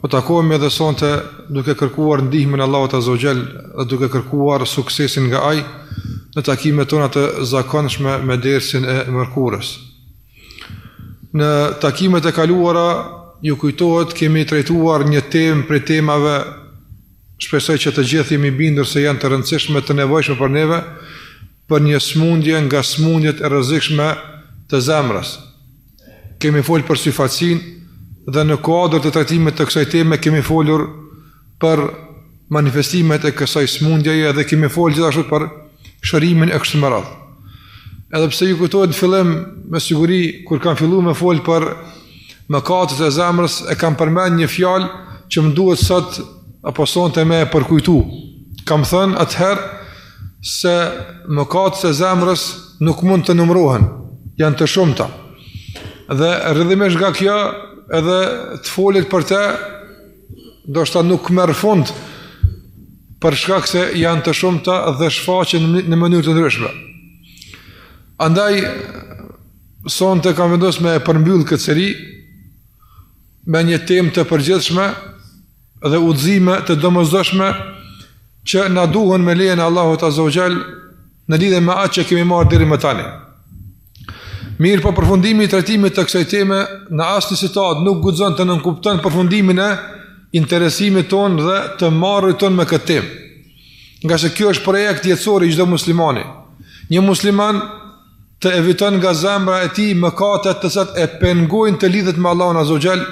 Po takohemi edhe sonte duke kërkuar ndihmën e Allahut Azza wa Jall dhe duke kërkuar suksesin nga Ai në takimet tona të zakonshme me dersin e mërkurës. Në takimet e kaluara ju kujtohet kemi trajtuar një temë prej temave shpresoj që të gjithë jemi bindur se janë të rëndësishme të nevojshme për neve për një smundje nga smundjet e rrezikshme të zemrës. Kemi folur për sy e faqen dhe në kuadër të trajtimit të kësaj teme kemi folur për manifestimet e kësaj smundjeje dhe kemi folur gjithashtu për shërimin e kështu me radhë. Edhe pse ju kujtohet në fillim me siguri kur kam fillu me fol për mëkatet e zemrës e kam përmend një fjalë që më duhet sot apo sonte me e përkujtu. Kam thënë atëherë se mëkatet e zemrës nuk mund të numërohen, janë të shumta. Dhe rrjedhimisht nga kjo edhe të folit për te, ndoshta nuk merr fund për shkak se janë të shumta dhe shfaqen në mënyra të ndryshme. Andaj, sonte kam vendos me e përmbyll këtë seri, me një temë të përgjithshme, dhe udhëzime të domosdoshme që na duhen me lejen e Allahut Azza wa Jall në lidhje me atë që kemi marrë deri më tani. Mirëpo përfundimi i trajtimit të kësaj teme në asnjë situatë nuk guxon të nënkupton përfundimin e interesimit tonë dhe të marrurit tonë me këtë temë. Ngase kjo është projekt jetësor i çdo muslimani. Një musliman të eviton nga zemra e tij mëkatet të cilat e pengojnë të lidhet me Allahun Azza wa Jall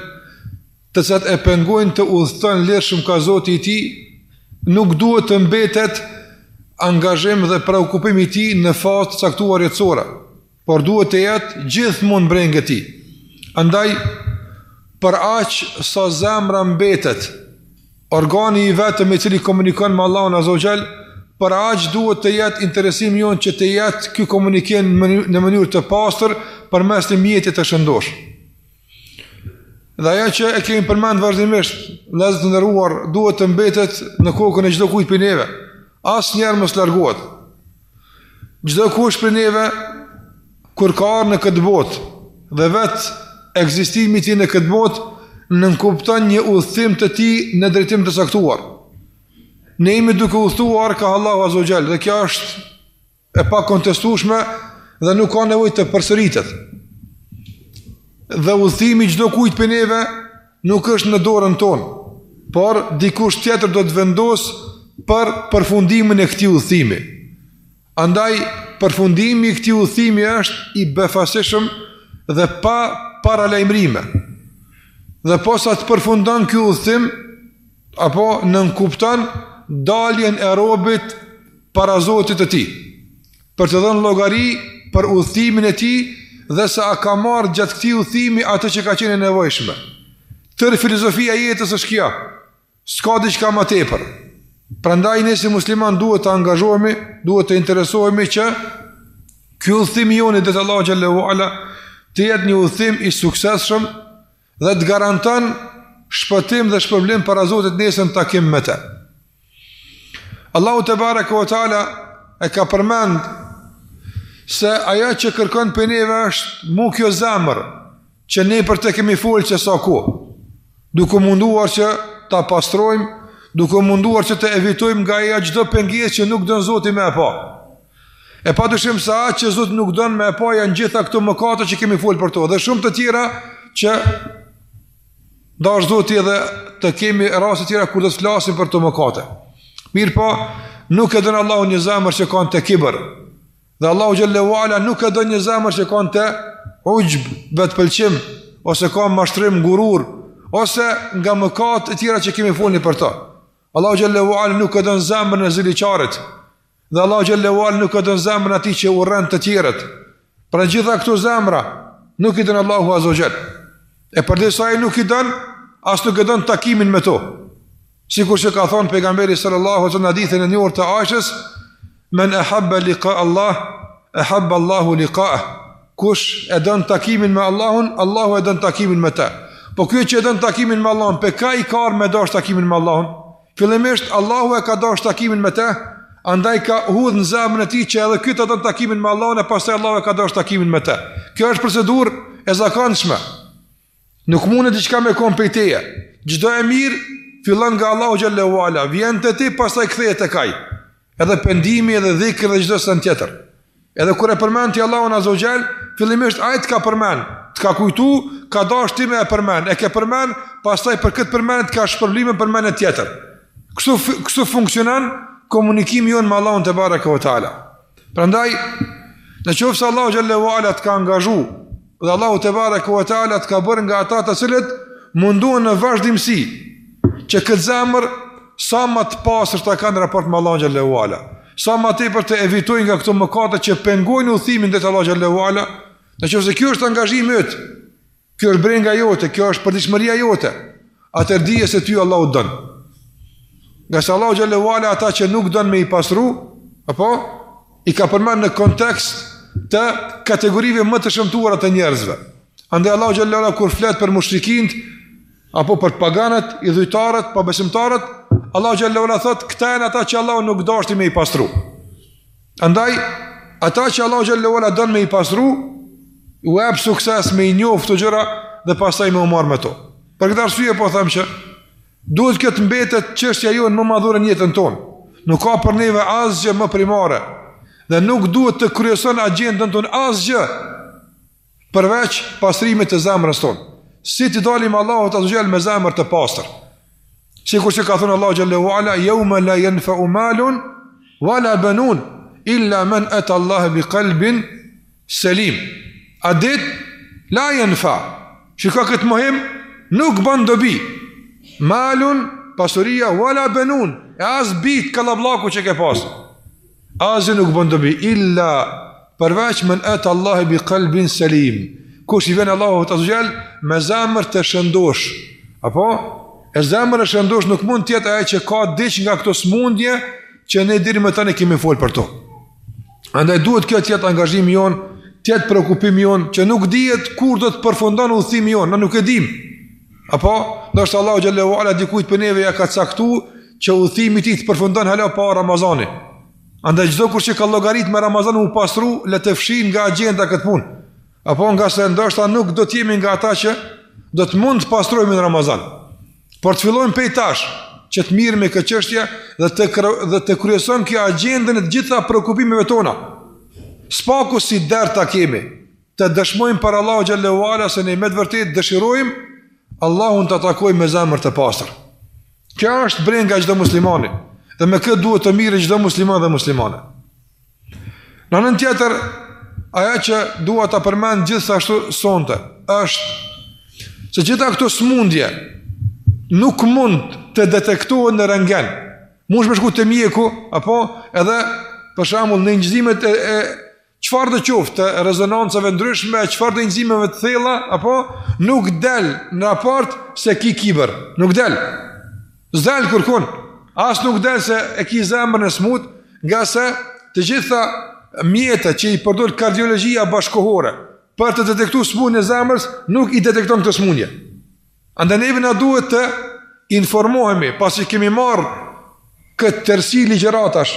të cilat e pengojnë të udhëton lirshëm kah Zoti i tij, nuk duhet të mbetet angazhim dhe preokupim i tij në fazë të caktuar jetësore, por duhet të jetë gjithmonë brengë e tij. Andaj, për aq sa zemra mbetet organi i vetëm i cili komunikon me Allahun Azza wa Jall, për aq duhet të jetë interesimi jonë që të jetë ky komunikim në mënyrë të pastër përmes një mjeti të shëndoshë. Dhe ajo që e kemi përmend vazhdimisht, vëllezër të nderuar, duhet të mbetet në kokën e çdokujt prej neve. Asnjëherë mos largohet. Çdokush prej neve kur ka ardh në këtë botë dhe vetë ekzistimi i tij në këtë botë nënkupton një udhëtim të tij në drejtim të caktuar. Ne jemi duke udhëtuar kah Allahu Azza wa Jall dhe kjo është e pakontestueshme dhe nuk ka nevoj të përsëritet. Dhe udhëtimi çdokujt prej neve nuk është në dorën tonë, por dikush tjetër do të vendosë për përfundimin e këtij udhëtimi. Andaj, përfundimi i këtij udhëtimi është i befasishëm dhe pa paralajmrime. Dhe posa të përfundon ky udhëtim, ajo nënkupton daljen e robit para Zotit të tij, për të dhënë llogari për udhëtimin e tij dhe se a ka marrë gjatë këtij udhëtimi atë që ka qenë e nevojshme. Tërë filozofia e jetës është kjo. S'ka diçka ma tepër. Prandaj ne si muslimanë duhet të angazhohemi, duhet të interesohemi që ky udhëtim i joni deri te Allahu xhelle ve ala të jetë një udhëtim i suksesshëm dhe të garanton shpëtim dhe shpërblim para Zotit nesër në takim me të. Allahu tebareke ve teala e ka përmend se ajo që kërkon prej neve është mu kjo zemër që ne për te kemi folë që sa ku duke u munduar që ta pastrojmë duke u munduar që të evitojmë nga ajo çdo pengesë që nuk don Zoti me e pa E padyshim se atë që Zoti nuk don me e pa janë gjitha këto mëkate që kemi folë për to dhe shumë të tjera që dashtë Zoti do të kemi raste të tjera kur do të flasim për ato mëkate. Mirëpo, nuk e don Allahu një zemër që ka në te kibër dhe Allahu xhelle ve ala nuk e don një zemër që ka në te uxhb vetëpëlqim ose ka mashtrim gurur ose nga mëkatet e tjera që kemi folë për to. Allahu xhelle ve ala nuk e don zemrën e ziliqarit Dhe Allahu xhelle ve ala nuk e don zemrën e atij që urren të tjerët. Pra të gjitha këto zemra nuk i don Allahu azze ve xhel. E përderisa ai nuk i don, as nuk e don takimin me to. Sikur që ka thonë pejgamberi sallallahu alaihi wasallam në hadithin e njohur të Aishës, "Men ahabba liqa Allah, ahabba Allahu liqa'ah." Kush e don takimin me Allahun, Allahu e don takimin me të. Po ky që e don takimin me Allahun, pej kah e ka me dash takimin me Allahun? Fillimisht Allahu e ka dash takimin me të, andaj ka hudh në zemrën e tij që edhe ky ta don takimin me Allahun e pastaj Allahu e ka dash takimin me të. Kjo është procedurë e zakonshme. Nuk mundet diçka me kon prej teje. Çdo e mirë fillon nga Allahu xhelle ve ala, vjen te ti, pastaj kthehet tek ai. Edhe pendimi edhe dhikri dhe çdo send tjetër. Edhe kur e përmend ti Allahun Azza wa Jall, fillimisht ai të ka përmend, të ka kujtu, ka dash ti me e përmend, e ke përmend, pastaj për këtë përmendje të ka shpërbly me përmendje tjetër. Kështu kështu funksionon komunikimi jonë me Allahun tebareke ve teala. Prandaj, në qoftë se Allahu xhelle ve ala të ka angazhu Dhe Allahu te bareku ve teala të ka bërë nga ata të cilët mundohen në vazhdimësi që këtë zemër sa më të pastër ta kanë n'raport me Allahun xhallahu ala. Sa më tepër të evitojnë nga këto mëkate që pengojnë udhëtimin drejt Allahut xhallahu ala. Në qoftë se kjo është angazhimi yt. Kjo është brenga jote, kjo është përditshmëria jote. Atëherë dije se ty Allahu t'don. Nga se Allahu xhallahu ala ata që nuk don me i pastru, apo i ka përmend në kontekst të kategorive më të shëmtuara të njerëzve. Andaj Allahu xhallahu ala kur flet për mushrikint apo për paganët, idhujtarët, pabesimtarët, Allahu xhallahu ala thot, këta janë ata që Allahu nuk deshti me i pastru. Andaj ata që Allahu xhallahu ala don me i pastru, u jep sukses me i njoh këto gjëra dhe pastaj me u marr me to. Për këtë arsye po them që Duhet kjo të mbetet çështja jonë më madhore në jetën tonë. Nuk ka për neve asgjë më primare dhe nuk duhet të kryeson agjendën tonë asgjë përveç pastrimit të zemrës tonë. Si t'i dalim Allahut azze ve xhel me zemër të pastër. Sikur që ka thënë Allahu xhallahu ala yawma la yanfa'u malun wala banun illa man ata Allah biqalbin Selim, at dit, la jenfa, shiko këtë mohim, nuk bon dobi, malun, pasuria, wala benun, e as bijtë kallabllëku që ke pas, asgjë nuk bon dobi, illa, përveç men et Allah bi kalbin selim, kush i vjen Allahut azze ve xhel, me zemër të shëndosh, apo, e zemër e shëndosh nuk mund t'jetë ajo që ka diç nga këto smundje, që ne deri më tani kemi folë për to. Andaj duhet kjo të jetë angazhimi jonë, të jetë preokupimi jonë, që nuk dihet kur do të përfundon udhëtimi jonë, na nuk e dim. Apo, ndoshta Allahu xhallahu ala dikujt prej neve ia ka caktu që udhëtimi i tij të përfundon hala pa Ramazani. Andaj çdokush që ka llogarit me Ramazan u pastru, le të fshin nga agjenda këtë punë. Apo nga se ndoshta nuk do të jemi nga ata që do të mund të pastrohemi në Ramazan. Por të fillojmë pej tash që të mirremi me këtë çështje dhe të kre, dhe të kryeson kjo agjendën e të gjitha preokupimeve tona. S'paku si dert ta kemi të dëshmojmë para Allahut xhallahu ala se ne me të vërtetë dëshirojmë Allahun ta takojmë me zemër të pastër. Kjo është brenga çdo muslimani dhe me këtë duhet të mirret çdo musliman dhe muslimane. Në anën tjetër, ajo që dua ta përmend gjithashtu sonte është se gjitha këto sëmundje nuk mund të detektohen në rentgen. Mundesh me shku te mjeku apo edhe për shembull në inçizimet e, e çfarëdo qoftë të rezonancave ndryshme, çfarëdo inçizimeve të thella apo nuk del në raport se ki kibër, nuk del. S'del kërkun, as nuk del se e ki zemrën e smut, ngase të gjitha mjetet që i përdor kardiologjia bashkëkohore, për të detektu smundjen e zemrës, nuk i detekton këto smundje. Andaj neve na duhet të informohemi, pasi kemi marrë këtë tërsi ligjëratash,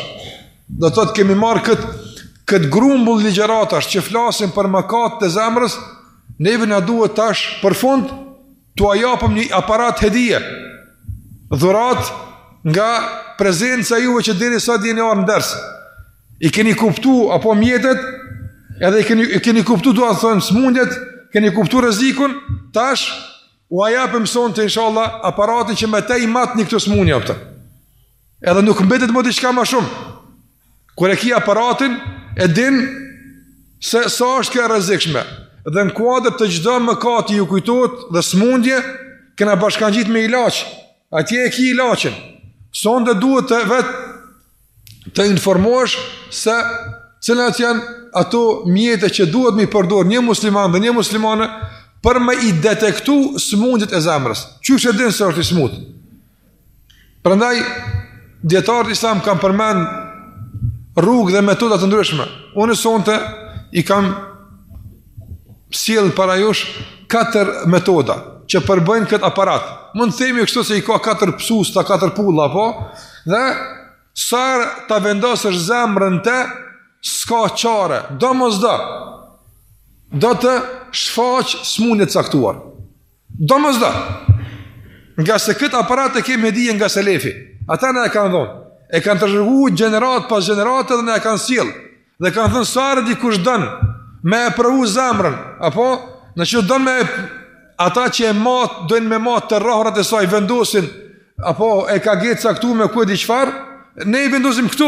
do të thotë kemi marrë këtë këtë grumbull ligjëratash që flasin për mëkatet e zemrës, neve na duhet tash për fund T'ua japim një aparat hedije, dhuratë nga prezenca juve që deri sot jeni ardh në derse. I keni kuptu, apo mjetet, edhe i keni, i keni kuptu, dua të thom, smundjet, keni kuptu rrezikun, tash, ua japim sonte inshallah, aparatin që me te i matni këto smundje, apo. Edhe nuk mbetet mo diçka ma shumë. Kur e ki aparatin, e din se sa është kjo e rrezikshme. Dhe në kuadër të çdo mëkati ju kujtohet dhe smundje, kena bashkangjit edhe ilaç. Atje e ki ilaçin. Sonde duhet vetë të informohesh se cilat janë ato mjete që duhet me i përdor një musliman dhe një muslimane për me i detektu smundjet e zemrës. Qysh e din se është i smut? Prandaj dijetarët islam kanë përmend rrugë dhe metoda të ndryshme. Unë sonte i kam sjell para jush katër metoda që përbëjnë këtë aparat. Mund të themi kështu se i ka katër susta, katër pulla, apo? Dhe sa herë ta vendosësh zemrën te, s'ka çare, domosdo. Do të shfaqë smundje t'caktuar. Domosdo. Ngase këtë aparat e kemi hedije nga selefi. Ata na e kanë dhonë. E kanë tregu gjeneratë pas gjenerate dhe na e kanë sjell. Dhe kanë thënë sa herë dikush don me e provu zemrën. Apo? Nëse don me e... Ata që e matin, dojnë me mat të rrahurat e saj, vendosin, apo e kanë gjet saktë me ku e di çfarë, ne i vendosim këtu.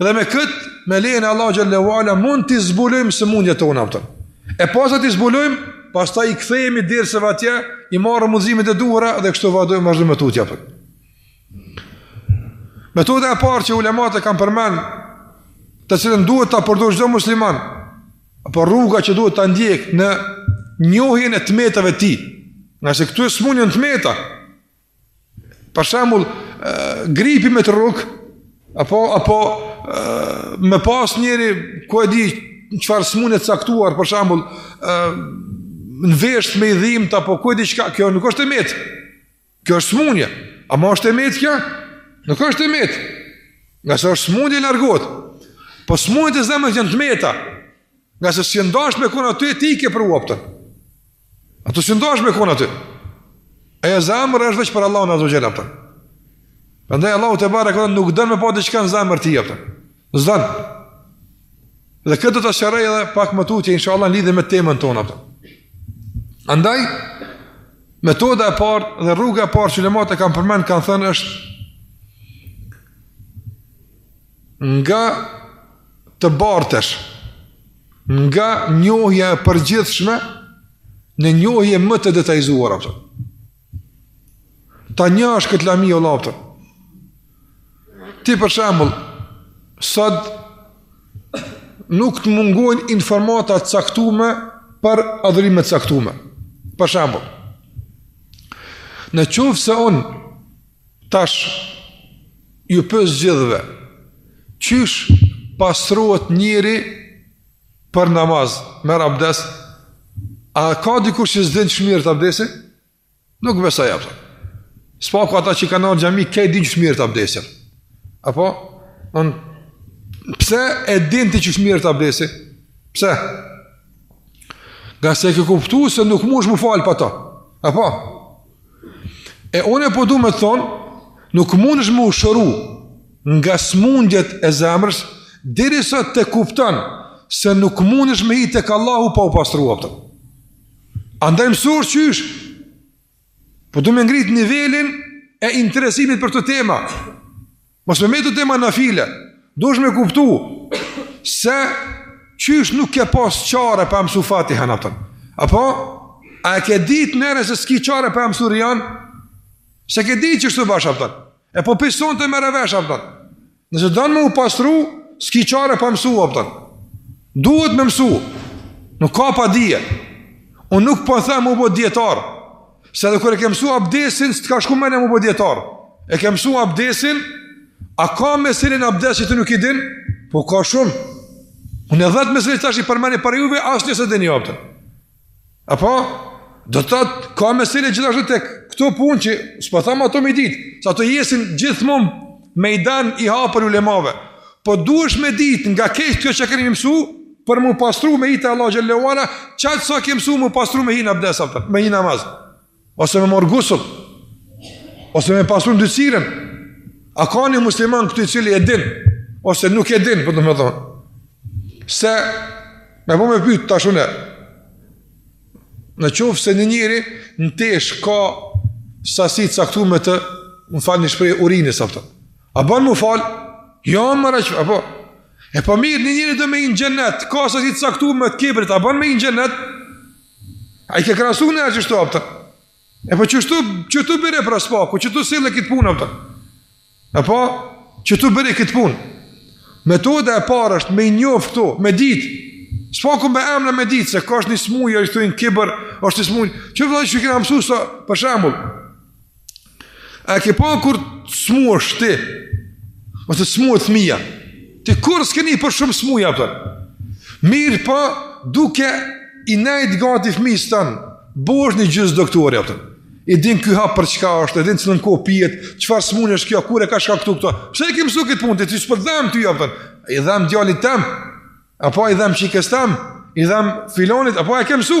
Dhe me këtë, me lejën e Allahut xhele ve ala, mund t'i zbulojmë sëmundjet tona, apo. E pasi t'i zbulojmë, pastaj i kthehemi derseve atje, i marrim udhëzimet e duhura dhe kështu vazhdojmë, vazhdojmë tutje, po. Metoda e parë që ulematë e kanë përmend, të cilën duhet ta përdor çdo musliman, apo rruga që duhet ta ndjek në njohjen e të metave të tij, ngase këtu smundjet janë të meta, Për shembull, gripi me të rrok apo apo me pas njëri ku e di çfarë smunje të caktuar, për shembull, veshtë me i dhimt apo ku e di çka, kjo nuk është e metë. Kjo është smunje. A mos është e metë kjo? Nuk është e metë. Ngase është smunje e largohet. Po smunjet e zemrës janë të meta. Ngase s'in dasht me kon aty, ti i ke pru, a kupton. Ato s'in dasht me kon aty. E zemra është veç për Allahun azze ue xhel, a kupton. Prandaj Allahu tebareke teala nuk don me pa diçka në zemër ty, a kupton. S'don. Dhe këtë ta sqaroj edhe pak më tutje, inshallah në lidhe me temën tonë, a kupton. Andaj, metoda e parë dhe rruga e parë që ulematë e kanë përmend, kanë thënë është Nga të bartesh, nga njohja e përgjithshme, në njohje më të detajzuar, a kupton. Ta njohsh këtë lami, vlla, a kupton. Ti për shembull, sot nuk të mungojnë informata t'caktume për adhurime t'caktume. Për shembull, në qoftë se unë Tash, ju pys t'gjithëve, qysh pastrohet njeri për namaz, merr abdes, a ka dikush që s'din qysh merret abdesi? Nuk besoj, a kupton. S'paku ata që kanë ardh n'xhami, krejt dinë qysh merret abdesi. Apo, pse e din ti qysh merret abdesi? Pse? Ngase ke kuptu se nuk mundsh m'u fal pa to. Apo, E unë po du me thonë, nuk mundesh me u shëru nga smundjet e zemrës, derisa të kupton se nuk mundesh me hi tek Allahu pa u pastru, a kupton. Andaj mëso qysh, po du me ngrit nivelin e interesimit për këto tema, Mos me met kto tema nafile, duhesh me kuptu se qysh nuk ke pas qare pa mësu Fatihanë, a kupton. Apo, a e ke ditë njëherë se s'ki qare pa mësu rijanë? S'e ke ditë qështu bash, a kupton. E po pison të merre vesh, a kupton. Nëse don me u pastru, s'ki qare pa mësu, a kupton. Duhet me mësu, nuk ka pa dije. Unë nuk po them u bo dijetar, Se edhe kur e ke mësu abdesin, s'të ka shku menja m'u bo dijetar. E ke mësu abdesin, a ka mesele n'abdes që ti nuk i din? Po ka shumë. Unë e dhetë mesele tash i përmeni për juve, asnjë s'e dini, a kupton. Apo? Do të thotë, ka mesele gjithashtu te këto punë që, s'po thom ato me ditë, se ato jesin gjithmon mejdan i hapur ulemave. Po duhesh me ditë nga krejt kjo që keni mësu, Për m'u pastru me hi te Allahu xhel-le ue ala, qatë sa ke mësu m'u pastru me hi në abdes, me hi n'namaz. Ose me marr gusul, ose me pastru ndytësirën. A ka një musliman këtu i cili e din, ose nuk e din, për po du me thonë. Se, me po me pytë tash unë, në qoftë se një njeri në tesha ka sasi t'caktume të, më falni n'shprehje urinës, a kupton. A ban m'u fal? Jo më rëq, apo? E po mirë, një njeri do me hi në xhennet, ka sasi të caktume të kibrit, a ban me hi në xhennet? A i ke krahasu në e qështu, a kupton? E po qështu, qëtu bjere pra së paku, qëtu sille këtë punë, a kupton? E po, qëtu bjere këtë punë? Metoda e parë është me i njoftë këto, me ditë, së paku me emra me ditë se kjo është një smuja, është një kibër, është një smuja. Që vëllë që kena mësu, për shembull, A ke pa kur smuhesh ti? Ose smuhet fmija? Ti kur s'ke ni për shumë smuja, a kupton? Mirëpo po, duke i nejtë gati fmijës tand, bohesh një gjysë doktori, a kupton. E din ky hap për çka është, e din që në cilën kohë pihet, çfarë smunë është kjo, kur e ka çka këtu këto. Pse e ke mësu këtë punë, ti s'po t'dham ty, a kupton. I dham djalit tem, apo i dham çikës teme, i dham filanit, apo e ke mësu.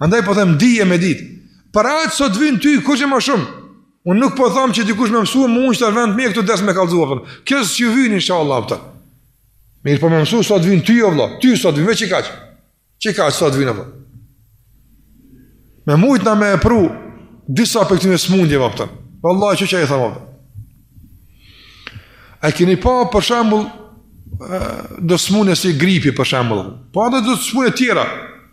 Andaj po them dije me ditë. Para atë sa t'vyn ty kush e më shumë. Un nuk po them që dikush me mësu me u unj n'vend tem këtu ders me kallzu po. Kjo që vjen inshallah ata. Mirëpo me mësu sa t'vyn ty o vëlla. Ty sot t'vyn veç qikaq. Qikaq sa t'vyn apo. Me mujt na me pru disa prej këtyre smundjeve apo. Vallahi çu çaj thamë. A keni pa për shembull do smundje si gripi për shembull. Po ato do smundje tjera.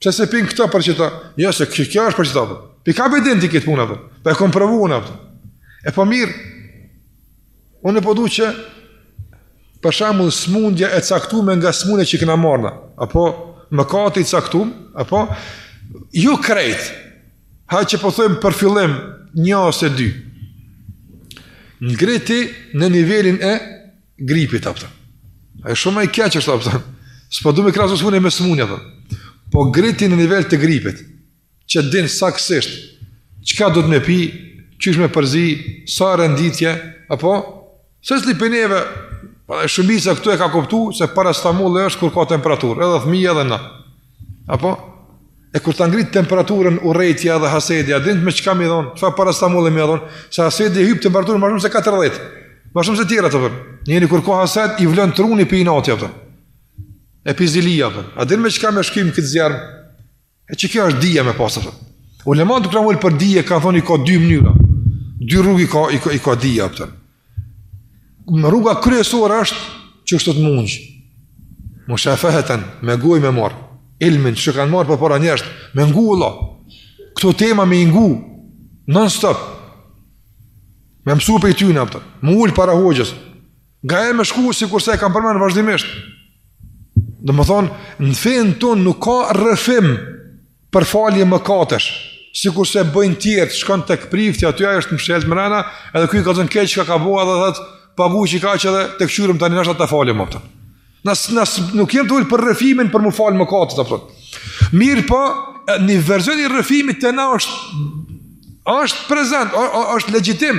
Pse s'e pin këta për qeta? Jo se kjo, kjo është për qeta. Pi kah e din ti këtë punë atë. Po e kam provu atë. E po mirë. Unë po du që për shembull smundja e caktume nga smundja që kena marrë na, apo mëkati i caktum, apo jo krejt. Ja që po them për fillim një ose dy. Ngriti në nivelin e gripit, a kupton. Ai shumë ma i keq është, a kupton. S'po du me krahasu smunja me smunja, a kupton. Po ngriti në nivel të gripit, që din saksisht çka duhet me pi, qysh me përzi, sa renditje apo secili pi neve, po shumica këtu e ka kuptu se paracetamol është kur ka temperaturë, edhe fëmija edhe na. Apo? E kur ta ngrit temperaturën urrejtja dhe hasedja, a din me çka me i dhonë, çfarë paracetamoli me i dhonë, se hasedja hyp temperaturën ma shumë se 40, ma shumë se tjerat, a kupton. Njeri kur ka hased, i vlon truni pej inati, a kupton. E pej zilie, a kupton. A din me çka me shkym këtë zjarr, e qe kjo është dije me pasë, a kupton. Ulematë të kramojnë për dije, kanë thonë i ka dy mënyra, dy rrugë i ka, i ka, i ka dija, a kupton. Rruga kryesore është që është të mundë. Mushafeheten, me gojë me marrë ilmin siç e kanë marrë përpara njerzt, me ngu Allah. Këto tema me i ngu, non stop. Me mësu pej tyne, a kupton. Me u ul para hoxhës. Ngaherë me shku, sikurse e kam përmend vazhdimisht. Domethonë, në fenë tonë nuk ka rrëfim për falje mëkatesh, sikurse bëjnë tjerët, shkon tek prifti aty ai është mshelt mrena, edhe ky kallzon krejt çka ka bo edhe thot paguj qikaq edhe të kqyrim tani ndoshta ta falim, a kupton. Nas nas nuk jam dul për rrëfimin për mu fal mëkatet apo. Mirëpo një version i rrëfimit te na është është prezent, është legjitim.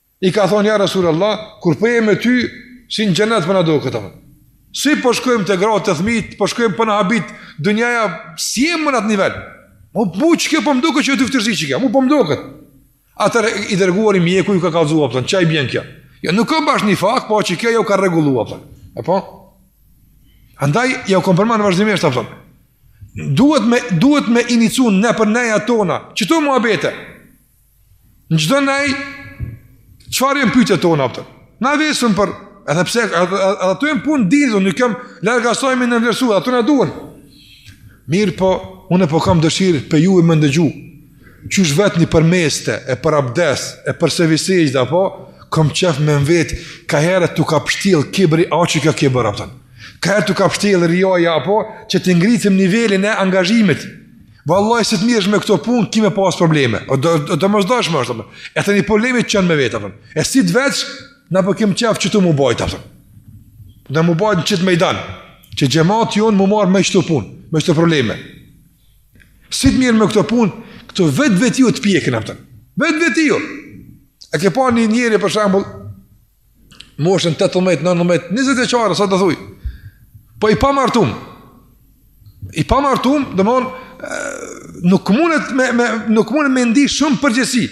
I ka thonë, ja Rasul Allah, kur po jem me ty, si në xhenet po na doket, apo. Si po shkojmë te gratë te thmit, po shkojmë po na habit dynjaja, s'jemi në atë nivel. Mu, mu qikjo po më doket që e dyftyrsi qikjo, mu po më doket. Atëherë i dërguari mjeku ju ka kallzu, a kupton, që i bjen kjo. Jo, nuk ka bash nifak, po qikjo ju ka rregullu, a kupton. E po? Andaj, ja u kompërma në vazhdimisht, a kupton. Duhet me, duhet me inicu nëpër neja tona, qito muhabete, Në çdo nej çfarë janë pyetjet tona, a kupton? Na vesim për edhe pse ato janë punë dini, nuk kam larg asaj me i nënvlersu, ato na duhen. Mirëpo, unë po kam dëshirë prej juve me ndëgju. Qysh vetni për meste, e për abdes, e për sehvi sexhde, apo, kom qef me më vetë, ka herë të ka pështjell kibri, a që ka kibër, a kupton. Ka herë të ka pështjell rijaja, apo, që t'i ngritim nivelin e angazhimit, Vallahi si të mirresh me këto punë ki me pas probleme. O do domosdoshme është. E tani problemi që janë me vetë apo. E si të veç na po kem qef qitu mu bajt apo. Na mu bajt n'qit mejdan. Që xhemat jon mu marr me qito punë, me qito probleme. Si të mirresh me këto punë, këto vetvetiu të pjekin apo. Vetvetiu. E ke pa një njeri për shembull moshën 18, 19, 20 vjeçare, sa të thuj, po i pamartum, i pamartum, domethonë, nuk mundet me, me, nuk mundet me ndi shumë përgjegjësi,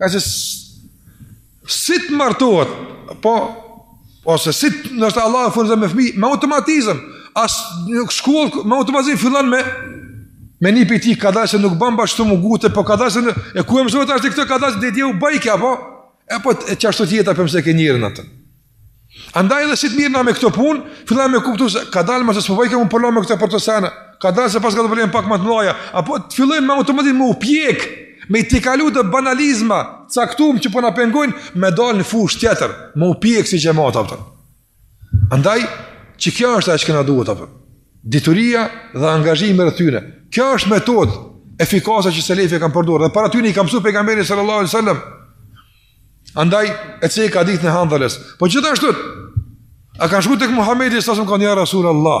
ka që si të martohet, po, ose si të, nëse Allahu e furnizon me fmi, me automatizëm, asni shkollë, me automatizëm, fillon me, me një për ti, kadal çe nuk ban bash kshtu mu ngut e, po kadal çe, e ku e mësoi tashti këtë, kadal çe dhe dje u bajke, apo, E po e qashtu ti jeta pse ke njërin atë. Andaj edhe si të mirrena me këto punë, fillojmë me kuptu se kadalë më se s'po bajke po me këto për të sene. Kadalë se paska të bëjmë pak ma të mdhaja. Apo të fillojmë me automatik me u pjek, me i tejkalu do banalizma t'caktum që po na pengojnë me dalë në fushë tjetër, me u pjek si xhemat apo. Andaj, qikjo është e çka na duhet, apo. dituria dhe angazhimi rreth tyne. Kjo është metodë efikase që selefi e kanë përdor dhe para tyne i ka msu pejgamberi sallallahu alajhi wasallam. Andaj e ceka hadithin e Handhales. Po gjithashtu a kanë shku tek Muhamedi sa son kanë ja Rasulullah.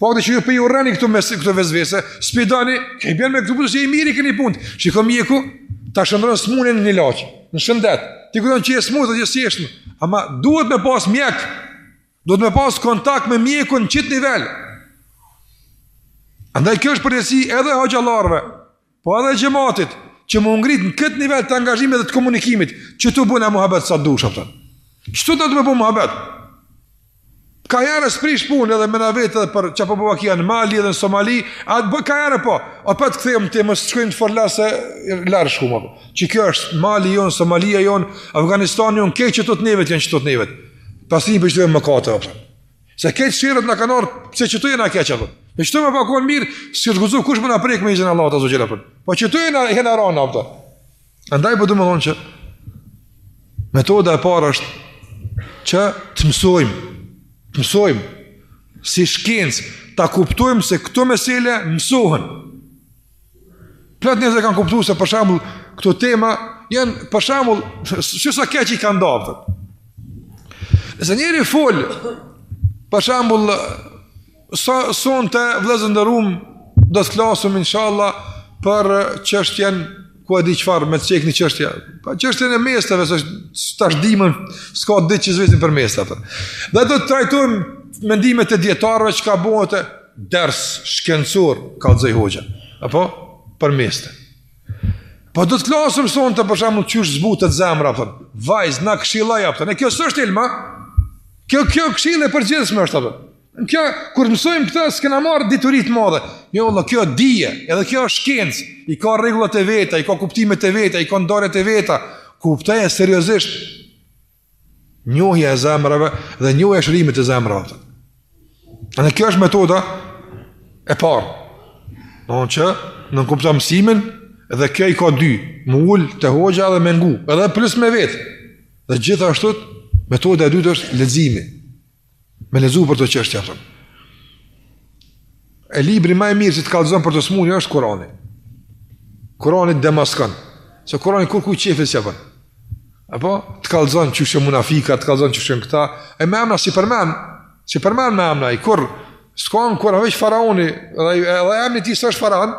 Fakti që ju pe i urreni këtu me këto vesvese, s'pi dani, i bjen me këtu punë se mirë i keni punët. Shiko mjeku, ta shndron smunën në ilaç. Në shëndet. Ti kujton që je smunë, të gjithë jeshtë. Ama duhet me pas mjek. Duhet me pas kontakt me mjekun në qit nivel. Andaj kjo është përgjegjësi edhe hoxhallarve. Po edhe xhematit, që me u ngrit në këtë nivel të angazhimit dhe të komunikimit, që të bëna muhabet sa dush, a kupton. Qitu te ne po muhabet? Ka herë s'prish punë edhe me vetë edhe për çka po bon vaki në Mali edhe në Somali, a bën ka herë po, po të kthehemi të mos shkojmë fort larg shumë, apo. Që kjo është Mali jonë, Somalia jonë, Afganistani jonë, krejt qitu te neve janë qitu te neve. Pasi i bëjmë mëkate, a kupton. Se keq sherret na kanë ardhë, se qitu jena keq, apo. E qitu me pas kon mirë, s'kish guxu kush me na prekë me iznilah, azze ve xhel, apo. Po qitu jena, jena ra na, apo. Andaj pra po du me thonë që, metoda e parë është, që të mësojmë, të mësojmë, si shkencë, ta kuptojmë se këto mesele mësohen. Plot njerëz e kanë kuptuar se për shembull këto tema janë për shembull çu sa keq i kanë dhënë. Nëse njëri fol për shembull sonte vëllezër të nderum do të flasim inshallah për çështjen ku e di çfarë me cek një çështje. Për çështjen e mesteve se tash dimën s'ka ditë që s'vesin për meste. Dhe do të trajtojmë mendimet e dijetarëve çka bëhet ders shkencor ka të zëj hoxha, apo, për meste. Po do të flasim sonte për shembull qysh zbutet zemra, a kupton, vaz, na këshilloi, a kupton, e kjo s'është ilm, kjo, kjo këshillë e përgjithshme është, a kupton. Kjo, kur mësojmë këta, s'kena marrë dituri t'madhe, jo, vallah, kjo dije, edhe kjo është shkencë, i ka rregullat e veta, i ka kuptimet e veta, i ka ndarjet e veta, kuptoje seriozisht, Njohja e zemrave dhe njohja e shërimit të zemrave. Dhe kjo është metoda e parë. Që nënkupton mësimin dhe kjo i ka dy, m'u ulë te hoxha dhe me ngu, edhe plus me vetë. Dhe gjithashtu, metoda e dytë është leximi. Me lexu për to çështje E libri ma i mirë që të kallzon për to smunje është Kurani Kurani të demaskon Se Kurani kur ku qefit që bën Apo të kallzon qysh janë munafikat Të kallzon qysh janë këta E me emna s'i përmen S'i përmen me emna kurrë S'ka kurrë veç faraoni Edhe, edhe emni i tij s'është faraon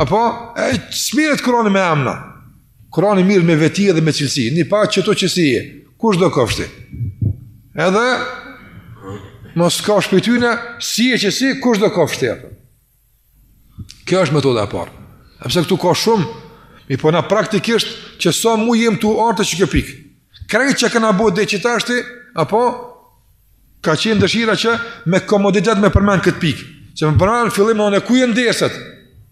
Apo s'mirret Kurani me emna Kurani mirret me veti dhe me cilësi. N'i paç qito qësi je, kushdo kofsh ti? Edhe, mos ka shpëtyne, s'je qësi, kushdo kofsh ti? Kjo është metoda e parë. Edhe pse këtu ka shumë, mirëpo na praktikisht që sa mu jem të ardhë te kjo pikë. Krejt çka kena bo deri tashti, apo, Ka qenë dëshira që me komoditet me përmend këtë pikë, që me përmend fillim mu njanë ku janë veset,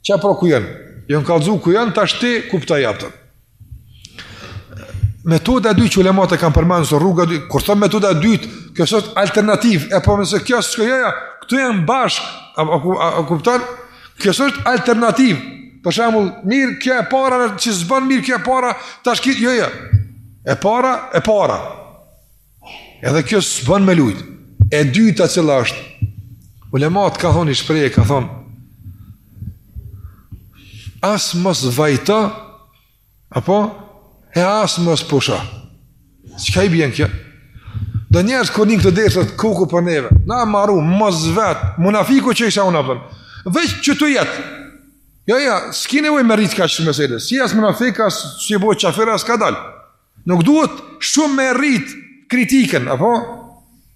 qe pra ku janë, janë kallëzu ku janë, tashti, kupton, a kupton. Metoda e dytë që ulemat e kanë përmend si rruga e dytë, kur thon metoda e dytë, kjo është alternativë, apo nëse s'shkon kjo, jo, jo, këtu janë bashk, a, a, a, a kupton? Kjo është alternativë. Për shembull, merre kjo e para, që s'bën mirë kjo e para, tash kjo jo jo. E para, e para. Edhe kjo s'bën me lujt. E dyta cila është, ulemat kanë thonë ni shprehje, kanë thonë, as mos vajto, apo, e as mos pusho. Çka i bjen kjo? Do njerëz kur nin këto veset, kuku për neve, na maroi, mos vet, munafik qysh jam unë, a kupton, veç që të jetë. Jo, jo, s'ki nevoj me rritë kaq meselen, s'ia bo munafika, s'ia bo qafira, kadalë. Nuk duhet shumë me rrit kritikën, apo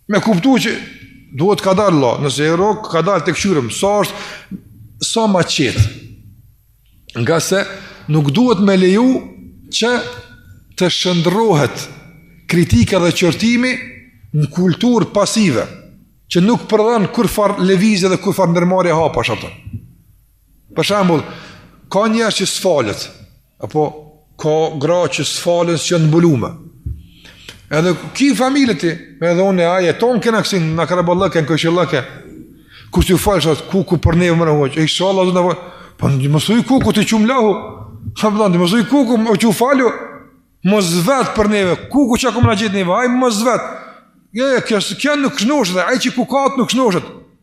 me kuptu që duhet kadalë vlla, nëse e rrok, kadalë ta kqyrim, sa është, sa ma qetë. Ngase nuk duhet me leju që të shndërrohet kritika dhe qortimi në kulturë pasive, që nuk prodhon kurrfarë lëvizje dhe kurrfarë ndërmarrje hapash, a kupton. Për shembull, ka njerëz që s'falet, apo ka gra që s'falen, s'janë mbulume. Edhe ki n'familje ti, edhe unë e ai e tanë kena kësi n'akraballëk e kojshillëk. Kush u fal sot kuku për neve hiç. Inshallah do të vë. Po m'u mos u kukat ti çum lahu. Ha vëlla, m'u mos u kukat më çu falu. Mos vet për neve kuku çka na gjet neve. Ai mos vet. Jo, jo, kjo kjo nuk shnoshet, ai që kukat nuk shnoshet.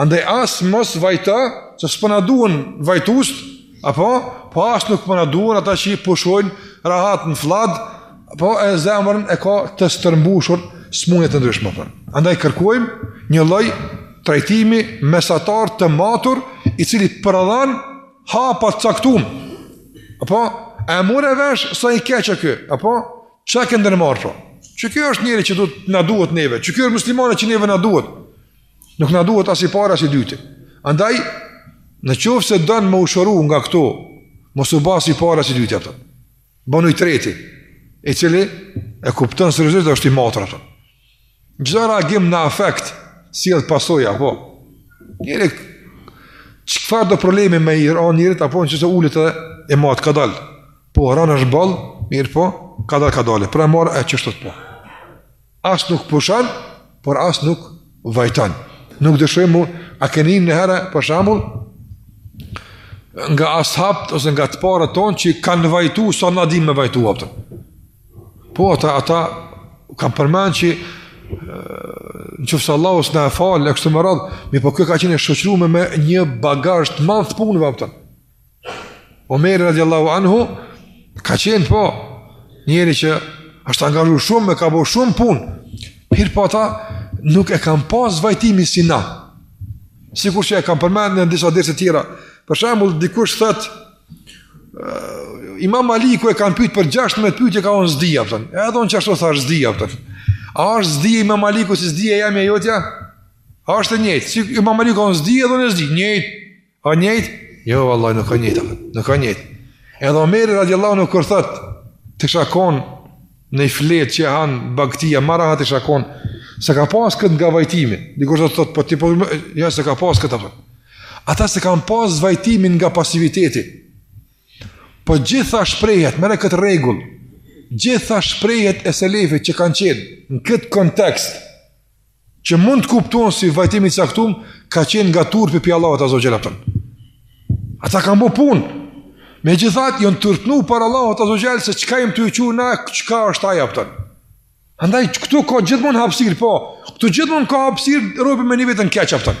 Andaj as mos vajto se s'po na duan vajtusit, apo po as nuk po na duan ata që pushojnë rahat në fllad, po e zemrën e ka të stërmbushur smunje të ndryshme apo. Andaj kërkojmë një lloj trajtimi mesatar të matur, i cili prodhon hapa të caktuar. Apo e more vesh sa i keq je, apo çka ke ndërmarrë? Qeky është njeri që do të na duhet neve, qeky është muslimani që neve na duhet. Nuk na duhet as i para as i dyti. Andaj në qoftë se don me u shëru nga këto, mos u bo as i pari as i dyti, a kupton. Bënu i treti, i cili e kupton seriozisht dhe është i matur, a kupton. Çdo reagim në afekt sjell pasoja apo njeri çfarëdo problemi me i rënë njerit apo nëse ulet edhe e mat kadal. Po rënë është boll, mirëpo, kadal kadalë. Pra merre çështjen po. As nuk pushon, por as nuk vajton. Nuk dëshirojmë, a keni një herë për shembull nga as'habët ose nga të parët tonë që kanë vajtu sa na dimë me vajtu, a kupton. Po ata ata kanë përmend që në qoftë se Allahu s'na e fal, e kështu me radhë, mirëpo kjo ka qenë e shoqërume me një bagazh të madh të punëve, a kupton. Omer radiallahu anhu ka qenë po njeri që është angazhu shumë e ka bo shumë punë mirëpo ata nuk e kanë pas vajtimin si na sikur që e kam përmend në disa derse tjera për shembull dikush thotë uh, imam Maliku e kanë pyt për 16 pyetje ka thonë s'di e edhe unë qashtu thash s'di a është s'dija e imam Malikut si s'dija jeme e jotja a është e njëjtë si imam Maliku ka thonë s'di edhe unë s'di njëjtë A njëjtë? Jo, vallahi, nuk a njëjtë. Nuk a njëjtë. Edhe Omeri radiallahu anhu kur thotë, t'isha kon nëj fletë që e hanë bagëtia, mara ha t'isha kon, s'e ka pas këtë nga vajtimi. Dikush thotë, po ti po, jo s'e ka pas këtë, për. Ata s'e kanë pas vajtimin nga pasiviteti. Po gjitha shprehjet, merre këtë rregull, gjitha shprehjet e selefit që kanë qenë në këtë kontekst, që mund të kuptohen si vajtim i caktum, ka qenë nga turpi prej Allahut azze ve xhel, a kupton. Ata kanë bo punë, megjithatë janë turpnu prej Allahut azze ve xhel se çka jem tu i çu na, çka është ajo, a kupton. Andaj, këtu ka gjithmonë hapsirë, po, këtu gjithmonë ka hapsirë robi me nji veten keq, a kupton.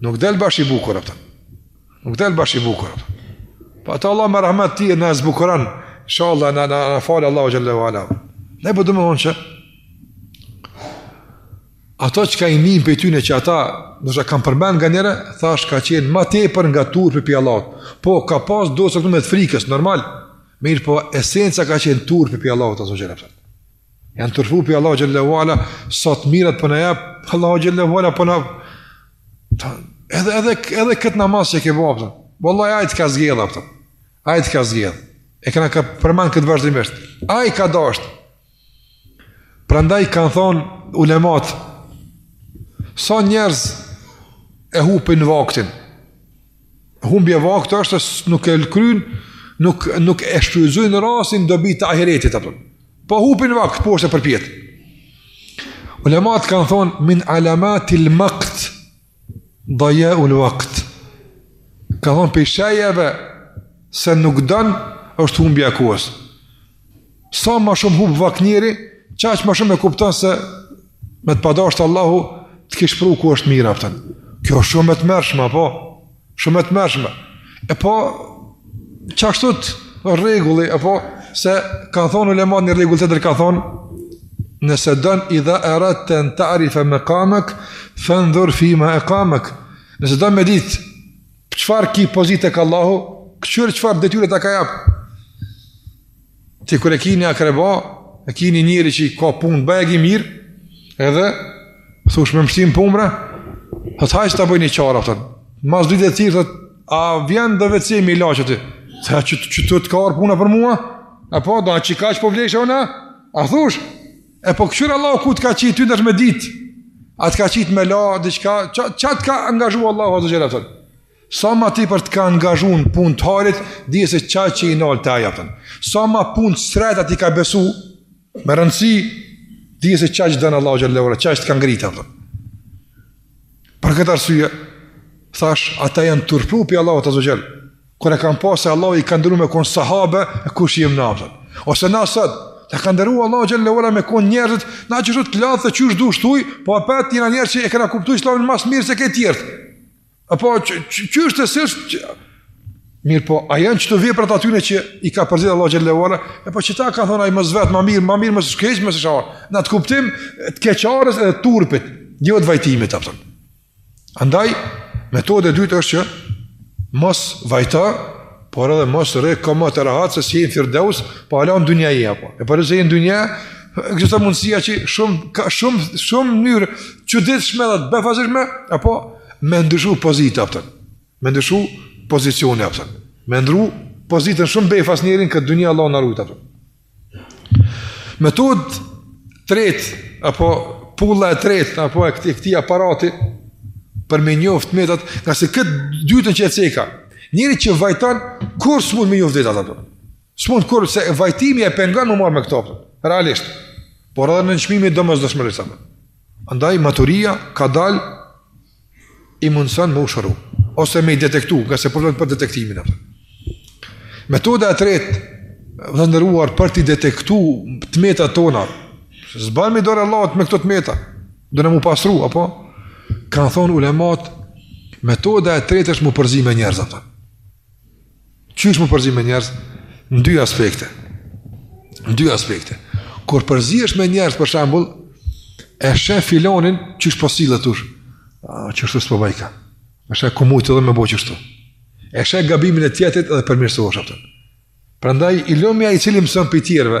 Nuk del bash i bukur a kupton. Nuk del bash i bukur atë. Po ata Allahu me rahmetin e tij na zbukuron, inshallah na, na, na fal Allahu xhelle ve ala. Mirëpo do me thonë që, ato që ka i njën prej tyne që ata, ndoshta kanë përmend nganjëherë, thash ka qenë ma tepër nga turpi prej Allahut. Po, ka pas dozë të caktume të frikës, normal, mirëpo, esenca ka qenë turpi prej Allahut, azze ve xhel Janë turpnu prej Allahut xhelle ve ala, sa të mirat po na jep, Allahu xhelle ve ala po na... Edhe, edhe, edhe këtë namaz që ke bo, a kupton. Vallahi, ai të ka zgjedh, a kupton. Ai të ka zgjedh. E kena përmend këtë vazhdimisht. Ai ka dashtë. Prandaj kanë thonë ulemat, sa njerëz e hupin vaktin, Humbje e vaktit është se nuk e kryn, nuk nuk e shfrytëzojnë rastin dobi të ahiretit, a kupton. Po hupin vakt poshtë e përpjet. Ulemat kanë thonë min alamatil makti idaatul vakt. Kanë thonë prej shenjave se nuk don është humbja e kohës. Sa ma shumë hup vakt njeri, qaq ma shumë e kupton se me të pa dashtë Allahu të kish pru ku është mirë, a kupton. Kjo është shumë e tmerrshme, po, shumë e tmerrshme. E po, qashtu te rregulli, e po, se kanë thonë ulemat një rregull tjetër, kanë thonë, nëse don idha eredte en tarife mekamek, fendhur fima ekamek, nëse don me ditë, Çfarë ki pozite tek Allahu? Këqyr çfarë detyre ta ka jap? Ti kur e ki ni akreba, e ki ni njeri që i ka punët bajagi mirë, edhe thush me më shti për umre, po tha hajt ta bojm ni çare a kupton. Mas dy dite thirr thotë, a vjen dhe vece m'i la qëtu? Sa qëtu të ka ra puna për mua? Apo do a qikaq po vlej unë? A thush? E po këqyr Allahu ku të ka qitë ty nëse don me ditë, a të ka qitë me la diçka, çka, çka të ka angazhu Allahu azze ve xhel a kupton. Sa ma tepër të ka angazhu në punë të hajrit, dije se qaq i naltë je a kupton. Sa ma punë të sret ta ka besu, me rëndësi, dije se qaq të don Allahu xhel-le ve ala, qaq të ka ngritë a kupton. Për këtë arsye, thash, ata janë turpru prej Allahut azze ve xhel. Kur e kanë pa se Allahu i ka nderu me kon sahabe, kush jemi na. Ose na sot, na ka nderu Allahu xhel-le ve ala me kon njerëz, na që sot lathë të qysh dush thuj, po apet jena njerëz që e kena kuptu Islamin ma së miri se këta tjerët. Apo qysh të sësh Mirëpo, a janë qëto veprat e atyre që i ka përzgjedhë Allahu xhel-le ve ala, e po që ta ka thonë a i më zvetë, ma mirë, ma mirë, më së shkeqë, më së shaharë. Në atë kuptim, të keqardhjes edhe turpit, jo të vajtimit, a kupton. Andaj, metoda e dytë është që mos vajto, por edhe mos rri komot e rahat se s'je n'Firdeus, po hala në dunja je apo. E përderisa je në dunja, gjitha mundësia që shumë, ka shumë, shumë mënyrë të çuditshme dhe të befasishme, apo me ndryshu pozitë, a kupton. me ndryshu pozicioni, a kupton. me ndrru pozitën shumë befas njeri n'këtë dunja Allahu na rujtë, a kupton. Metoda e tretë apo pulla e tretë apo e këtij këtij aparati për me i njoft t'metat, ngase kët dytën që e ceka. Njeri që vajton kurrë s'mund me i njoft t'metat apo. S'mund kurrë se vajtimi e pengon m'u marr me këto. Realisht. Por edhe nënçmimi domosdoshmërisht. Andaj maturia ka dalë i mundëson me u shëru, ose me i detektu, ngase po folim për detektimin. A kupton. Metoda e tretë, të nderuar për t'i detektu të metat tona, se s'ban me i dalë Allahut me këto të meta, dona m'u pastru, apo? Kanë thonë ulemat, metoda e tretë është m'u përzi me njerëz, a kupton. Qysh m'u përzi me njerëz? Në dy aspekte. Në dy aspekte. Kur përzihesh me njerëz, për shembull, e sheh filonin, qysh po sillet, ush, qështu s'po bajka? E sheh, kom mujt edhe me bo qështu? E sheh gabimin e tjetrit edhe përmirësohesh, kupton. Prandaj, i lumi ai i cili mëson prej tjerve,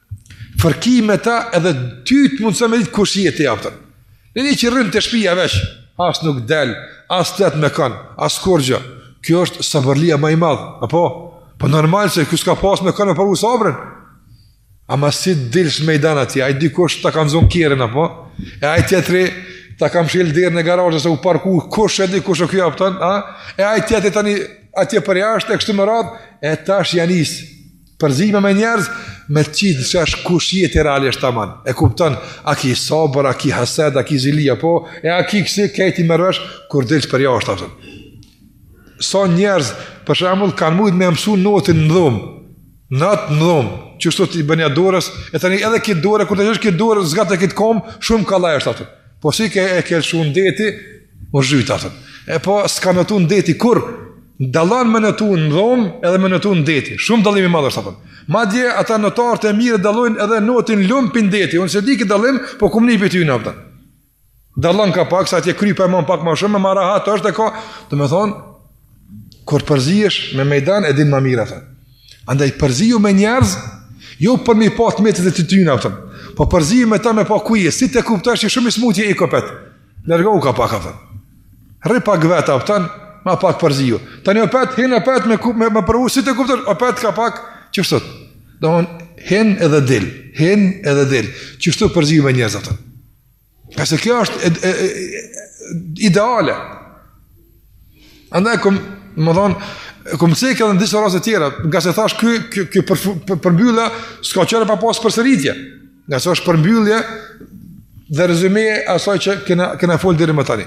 Fërkimi me ta edhe ty të mundëson me ditë kush je ti, kupton. Njëni që rrin te shpia veç, as nuk del, as të letë me kanë, as kurgjë. Kjo është sabërlia ma i madh, apo? Po normal se s'ka pas me kanë me përvu sabrin. Ama si të dilsh në mejdan, aty ai dikush ta ka zonë kerrin, apo? E ai tjetri ta ka mshel derën e garazhës se u parku kush e di ku, kupton, a? E ai tjetri tani atje përjashta e kështu me radhë, e tash ja nis. Përzime me njerëz me të qitë në shesh kush je ti realisht taman. E kupton, a ki sabër, a ki hased, a ki zili, apo, e a ki kësi, kejti e merr vesh, kur dilsh përjashta, kupton. Sa njerëz, për shembull, kanë mujtë me mësu notin në dhomë, not në dhomë, qështu ti bënja dorës, e tani edhe këtë dorë, kur ta qesh këtë dorë, zgate këtë komë, shumë kollaj është, kupton. Po si ke e ke lëshu në deti, Po zhytet, kupton. E po, s'ka notu në deti kurrë. Dallon me notu në dhomë, edhe me notu në deti. Shumë dallim i madh është, kupton. Madje, ata notarët e mirë dallojnë edhe notin n'lum prej në deti. Unë s'e di qit dallim, po kom ni prej tyne, kupton. Dallon ka pak, se atje krypa e mon pak ma shumë, me ma rahat është e ka. Domethonë, kur përzihesh në mejdan, e din ma mirë, kupton. Andaj, përziju me njerëz, jo për me i pa të metat e tyne, kupton. Po përziju me ta me pa ku je, si ta kuptosh që shumë i smutë je, këpute. Largohu ka pak, kupton. Rri pak vetë, kupton, ma pak përziju. Tani opet, hin opet me, me, me përvu, si ta kupton, opet ka pak, qështu. Domethonë, hin edhe dil, hin edhe dil, qështu përziju me njerëz, kupton. Ngase kjo është e, e, e, ideale. Andaj, këm, domethonë, kom thënë edhe në disa raste tjera, ngase thashë ky ky ky përmbyllja s'ka qysh pa pas përsëritje. Ngase është përmbyllje dhe rezyme e asaj që kena, kena folë deri më tani.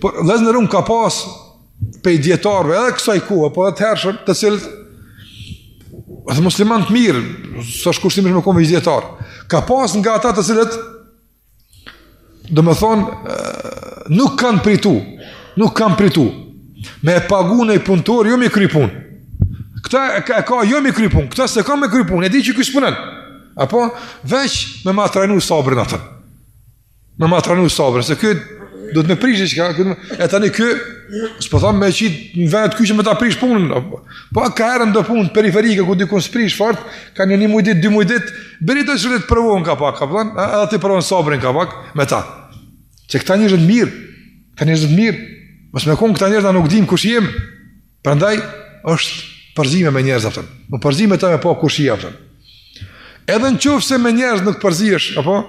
Por, vllezër të nderum, ka pas prej dijetarëve edhe kësaj kohe, po edhe të hershëm të cilët edhe musliman të mirë, s'është kushtimisht me konë dijetar, ka pas nga ata të cilët Domethonë, nuk kanë pritu, nuk kanë pritu, me e pagu ni punëtor, jo me kry punë. Këta e ka, ka jo me kry punë, këta s'e ka me kry punë, e di që ky s'e di punën. Apo, veç me ma trajnu sabrin kupton. Me ma trajnu sabrin, se ky do të ma prishë diçka, e tani kë, s'po thom me qitë në vend kyç e me ta prishë punën. Po, ka herë do punë periferike, ku dikun s'prish fort, ka një muj ditë, dy muj ditë, Beri të shëllit provon ka pak, ka provon, edhe ti provon sabrin ka pak, me ta. Që këta njerëz të mirë, këta njerëz të mirë, mos me konë këta njerëz na nuk dim kush jem, prandaj është përzime me njerëz, a kupton. me u përzi me ta me pa kush jem, a kupton. edhe në qoftë se me njerëz nuk përzihesh, apo,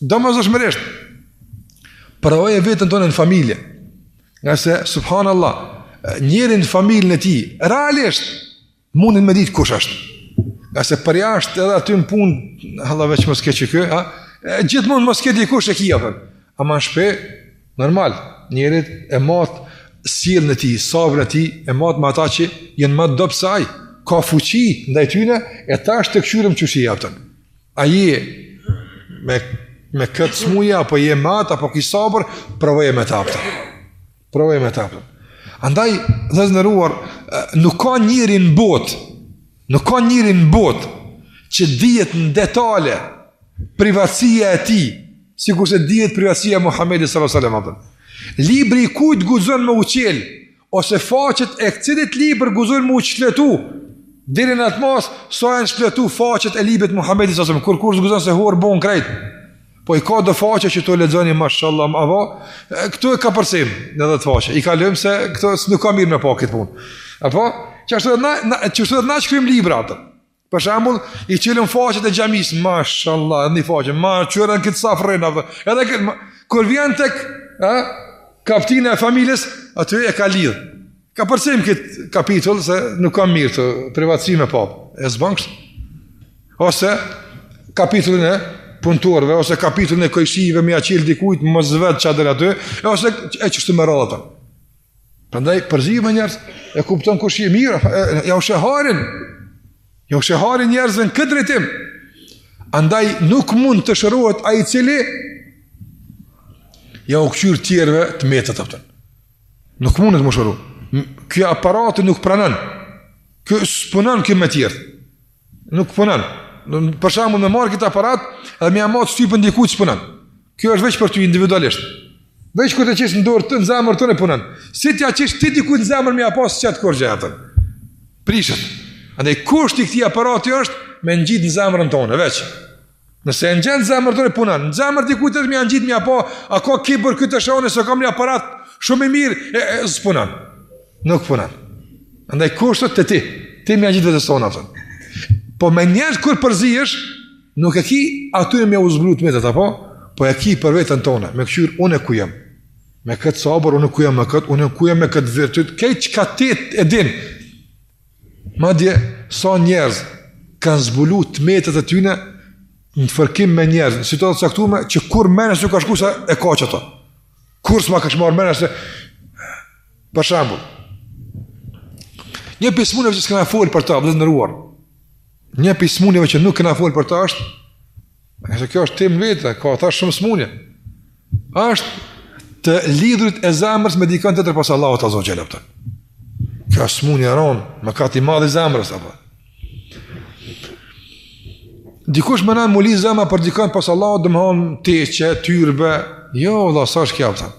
domosdoshmërisht, provoje veten tonë në familje, ngase, subhanallah, njeri në familjen e tij, realisht, Mundet me ditë kush është. Ngase përjashta edhe aty në punë, hala veç maskë që ka, a? E, gjithkund maskë dikush e ka, po. Ama n'shpi, normal, njeri e mat sjelljen e tij, sabrin e tij, e mat me ata që janë ma t'dobët se ai. Ka fuqi ndaj tyne, e tash të këqyrim qysh je, a kupton. A je me, me këtë smuja, apo je matë, apo ki sabër, provoje me ta, a kupton. Provoje me ta. Andaj, vllezën t'nderuar, nuk ka njeri në botë, nuk ka njeri në botë, që dihet në detale privatësia e tij, sikurse dihet privatësia e Muhammedit s.a.s. Libri i kujt guxon me u çel, ose faqet e cilit libër guxon me u shfletu, deri në atë masë, sa janë shfletu faqet e librit t'Muhammedit s.a.s. Kurrkush s'guxon se horë bon krejt, Po i ka do faqe që thu lexoni mashallah, apo këtu e kapërcejm edhe do faqe. I kalojmë se këtu s'u ka mirë me pa këtë punë. Apo qashtu na na qashtu na shkrim libra atë. Për shembull, i çelim faqet e xhamisë, mashallah, në faqe, ma çuran këtë safrën apo. Edhe kë, kur vjen tek, ë, kaptina e familjes, aty e ka lidh. Kapërcejm këtë kapitull se nuk kam mirë këtë privatësi me pa. E s'bën kështu. Ose kapitullin e punëtorëve ose kapitullin e kojshive me ia çel dikujt mos vet çka del aty, e ose e qështu me radhë, a kupton. Prandaj përzi me njerëz e kupton kush i mirë, ja u sheh hajrin. Ja u sheh hajrin njerëzve në këtë drejtim. Andaj nuk mund të shërohet ai i cili ja u kqyr tjerëve të metat, a kupton. Nuk mundet me u shëru. Kjo aparati nuk pranon. Kjo s'punon kjo me tjerët. Nuk punon. Për shembull me marrë këtë aparat edhe me ia matë shtypjen dikujt s'punon. Kjo është veç për ty individualisht. Veç kur ta qesh në dorë tonë në zemër tonë punon. Si t'ja qesh ti dikujt në zemër me ja pasë qatë kurrgjë atër. Prishet. Andaj kushti këtij aparati është me ngjitë në zemrën tonë, veç. Nëse e ngjet n'zemër tonë punon. Në zemër t'dikujt me ia ngjit me pa a ka kibër këtu të shohim se kam një aparat shumë i mirë e, e s'punon. Nuk punon. Andaj kushti është te ti. Ti me ia ngjit vetes tonë, a kupton. Po me njerëz kur përzihesh, nuk e ki aty me u zblut me apo po e ki për veten tonë. Me kqyr unë ku jam. Me kët sabër unë ku jam me kët, unë ku jam me kët virtyt. Kë çka ti e din. Madje, sa njerëz kanë zbulu të metat e tyne në fërkim me njerëz, në situata t'caktume, që kurrë menja s'ju ka shku se e ka qato. Kurrë s'ma ka marrë menja se... Për shembull, një prej smunjeve që s'kena folë për ta, vëllezër të nderuar, një prej smunjeve që nuk kena folë për ta është, Nëse kjo është temë në vete, ka ata shumë smunje. Është të lidhurit e zemrës me dikën tjetër pos Allahut Azze ue Xhel, a kupton. Kjo është smunje e ronë, mëkat i madh i zemrës, apë. Dikush menon m'u lidh zemra për dikën pos Allahut domethonë teqe, tyrbe, jo, dhe sa është kjo, a kupton.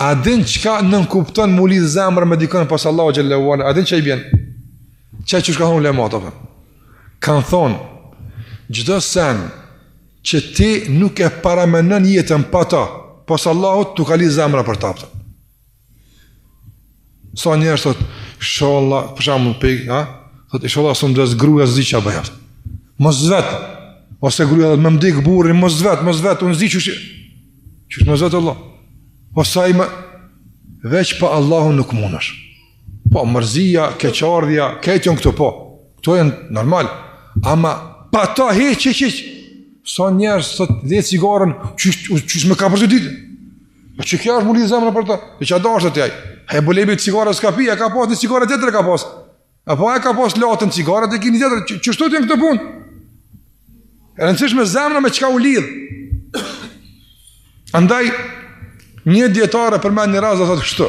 A din çka nënkupton m'u lidh zemra me dikën pos Allahut Xhele, a kupton, a din që i bjenë? Ç, ç, çka thonë ulematë, a kupton. Kanë thonë, çdo sen që ti nuk e paramenon jetën pa ta, pos Allahut t'u ka lidh zemra për ta. Sa njerëz thotë, inshallah, për shembull, pe, ha? Thotë inshallah s'um des gruaja s'di çka baj. Mos vet. Ose gruaja me m'dek burri, mos vet, mos vet, unë s'di qysh. Qysh mos vet Allah. Ose ai më veç pa Allahun nuk mundesh. Po, mërzia, keqardhja, keqë në këtu, po. Këto janë normal. Ama, pa ta hiç, hiç, hiç. Sa njerëz sot edhe cigaren, qysh me ka përgjë ditë? Po çka është m'u lidh zemra për ta? Dhe që a da është të tjaj? Ebu Lehebi cigare s'ka pi, e ka pas një cigare tjetër e ka pas. Epo ai ka pas Latin cigare, ti ki një tjetër, qështu janë këto punë? E rëndësishme zemra me çka u lidhë. Andaj, një djetar përmend një rast dhe thotë kështu.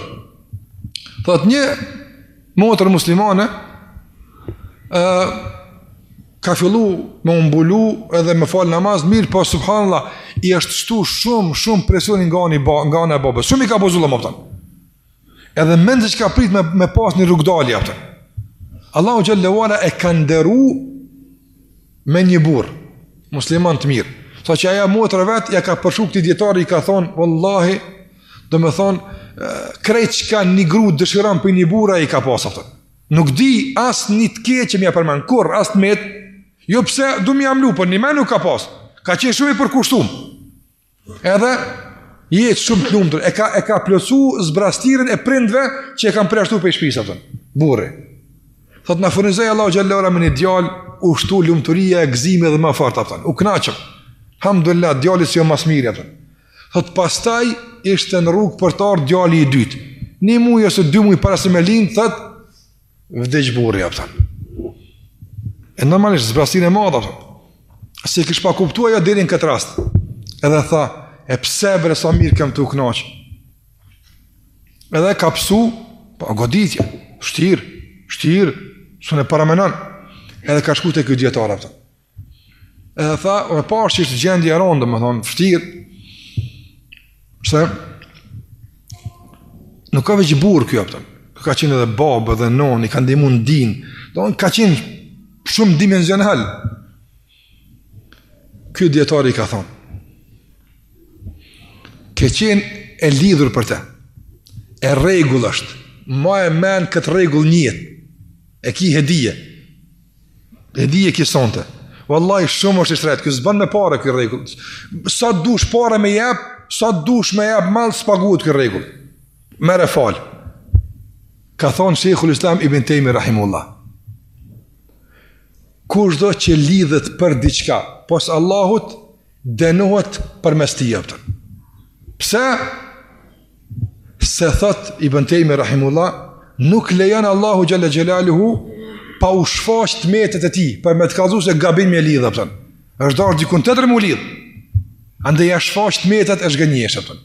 Thotë një motër muslimane e, ka fillu me u mbulu edhe me falë namaz mirë, po subhanallah i është shtu shumë, shumë presioni nga ana, nga ana e babës. Shumë i ka bo zullum, a kupton. Edhe mezi çka ka prit me, me pas një rrugëdalje, a kupton. Allahu Xhele ue Ala e ka nderu me një burrë, musliman të mirë. Sa që aja motra vetë, ja ka përshkru këtij djetari, i ka thonë, vallahi, domethonë, krejt çka një gru dëshiron prej një burri, i ka pasë a kupton. Nuk di asnjë të keqe që me ia përmend, kurrë as të metë, jo pse du me ia mlu, përnime nuk ka pasë, ka qenë shumë i përkushtum. Edhe jetë shumë të lumtur, e ka e ka plotsu zbrastirën e prindve që e kanë përjashtuar prej shtëpisë, a kupton. Burri. Thot na furnizoi Allahu xhele ue ala me një djalë u shtu lumturia e gëzimi edhe më fort, a kupton. U kënaqëm. Alhamdulillah djali si jo ma s'miri, a kupton. Thot pastaj ishte në rrugë për të ardhur djali i dytë. Një muaj ose dy muaj para se me lind, thot Vdiq burri, apton. E normalisht, zbrazti e madhe, apton. S'e kish pa kuptu ajo deri n'këtë rast. Edhe tha, e pse bre sa mirë kam tu u knaqë. Edhe ka pësu, pa po, goditje, shtirë, shtirë, s'un e paramenon. Edhe ka shku te ky dijetar, apton. Edhe tha, e pashë që ishte gjendje e rëndë, domethonë, fështirë, se nuk ka veç burrë kjo, apton, ka qenë edhe babë dhe nonë, i ka ndimu në din, domethonë ka qenë shumëdimensional. Ky dijetar i ka thonë, ke qenë e lidhur për te, e rregull është, maje men këtë rregull n'jetë, e ki hedije, Hedije ki sonte. Wallahi shumë është i shtrejtë, ky s'bën me pare ky rregull. Sa dush pare me jap, sa dush me jap mall s'paguhet ky rregull. Merre fal. Ka thon Shejhul Islam Ibn Tejmi rahimehullah. Kushdo që lidhet për diçka, pos Allahut Dënohet përmes tij, apton. Pse? Se thot Ibn Tejmi rahimehullah, nuk lejon Allahu xhel-le xhelaluhu, pa u shfaq të metat e tij, për me të kallzu se gabim je lidhë, apton. është dashtë dikun tjetër m'u lidhë. Andej ja shfaq të metat e zhgënjehesh, apton.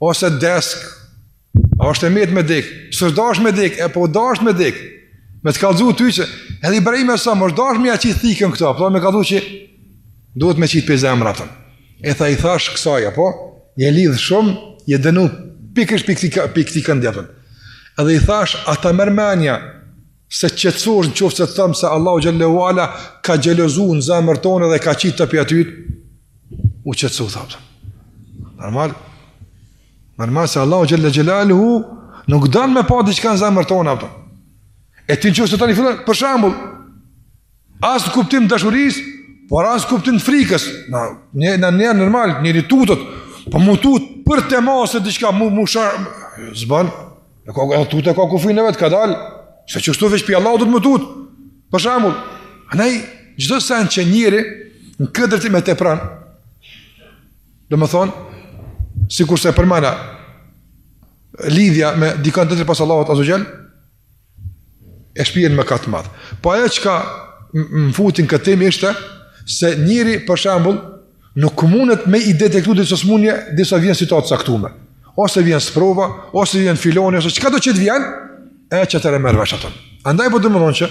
ose desk, a është e mirë me dek, s'është dash me dek, e po dash me dek, me të kallzu ty që, edhe Ibrahimi s'është dash me ja qitë thikën këta, po me kallzu që, duhet me qitë pi zemre, apton. E tha i thash kësaj, apo, je lidhë shumë, je dënu pikërisht pi këtij këndi, apton, edhe i thash, a ta merr menja, se qetësohesh në qoftë se të thom se Allahu teala ka xhelozu në zemër tonë dhe ka qitë këtë pi aty, u qetësu, tha, apton. Normal, normal se Allahu xhel-le xhelaluhu, nuk don me pa diçka në zemër tonë, apton. E ti në qoftë se të një fillon, për shembull, as në kuptim të dashurisë, por as në kuptim të frikës, në një, në një normal, njeri tutet, por po m'u tutë, përtej masës diçka, mu, mu sharë, s'ban, E ka edhe tuta ka kufinin e vet, ka dal. Se qashtu veç pi Allahut duhet me u tut. Për shembull, anaj çdo sen që njeri në këtë drejtim e tepron. Domethonë sikurse përmenda lidhja me dikon tjetër pos Allahut azze ue xhel e shpie n'mëkat të madh. Po ajo çka më futi n'këtë temë ishte se njeri për shembull Nuk mundet me i detektu disa smunje, disa vjen situata të caktume. Ose vjen sprova, ose vjen filoni, ose çkado që të vjen, e qatëherë e merr vesh, apton. Andaj po domethonë që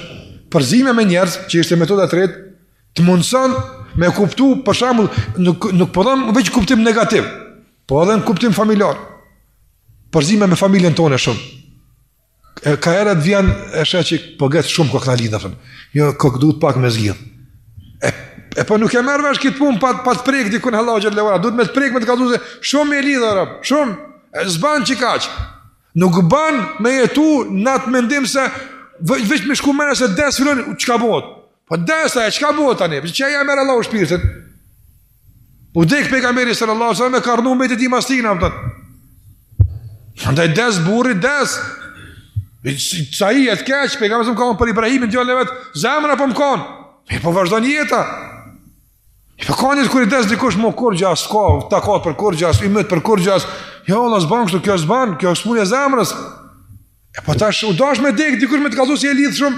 përzimja me njerëz, që ishte metoda e tretë, të mundëson me kuptu, për shembull, nuk, nuk po them veç n'kuptim negativ, po edhe në kuptim familjar. Përzimja me familjen tonë e shumë. E ka herë vjen e sheh që po goxha shumë kokë na lidhë, fën. jo kokë duhet pak me zgjidhë. E, e po nuk e merr vesh këtë punë pa, pa të prekë dikun Allahu xhel-le ve ala, duhet me të prekë me të kallëzu se shumë je lidhë, rëp, shumë, e s'ban qekaq. Nuk ban me jetu në atë mendim se vë, veç me shku mene se des filani, çka bahet? Po desa e çka bëhet tani? Pse ç'ia merr Allahu shpirtin? U dek Pejgamberi sallallahu alaihi wasallam e kanë vazhdu jetë edhe mas tina ata. Andaj des burri des. Sa i erdh keq Pejgamberit ka për Ibrahimin djalin e vet, zemra po mkon. Mirëpo vazhdon jeta. E po kanë kur des dikush ma kurrgja s'ka, takat për kurrgja, s'i met për kurrgja. Jo, ja, vallah s'ban kështu kjo s'ban, kjo është punë e zemrës. E po tash u dash me dek dikush me të kallëzu se je lidh shumë.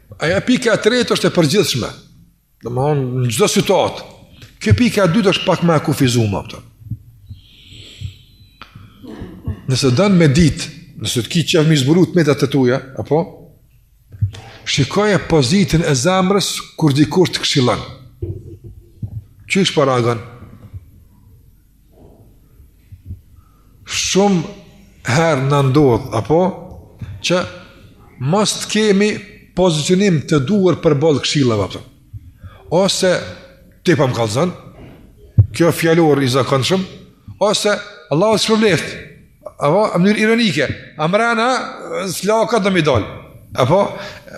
Ajo pika e tretë është e përgjithshme. Domethënë, në çdo situatë. Kjo pika e dytë është pak ma e kufizume. Kupton. Nëse don me ditë, nëse ti ki qejf me i zbulu të metat të tuja, apo? Shikoje pozitën e zemrës kur dikush të këshillon. Qysh po reagon? Shumë herë na ndodh, apo, që mos të kemi pozicionim të duhur përballë këshillave, kupton. Ose ti po më kallëzon, kjo fjalor i zakonshëm, ose Allahu të shpërbleftë, apo, në mënyrë ironike, a mrena, flaka do me i dalë, apo,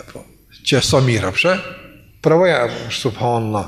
apo, që s'a mirë, ose e provoj, subhanallah,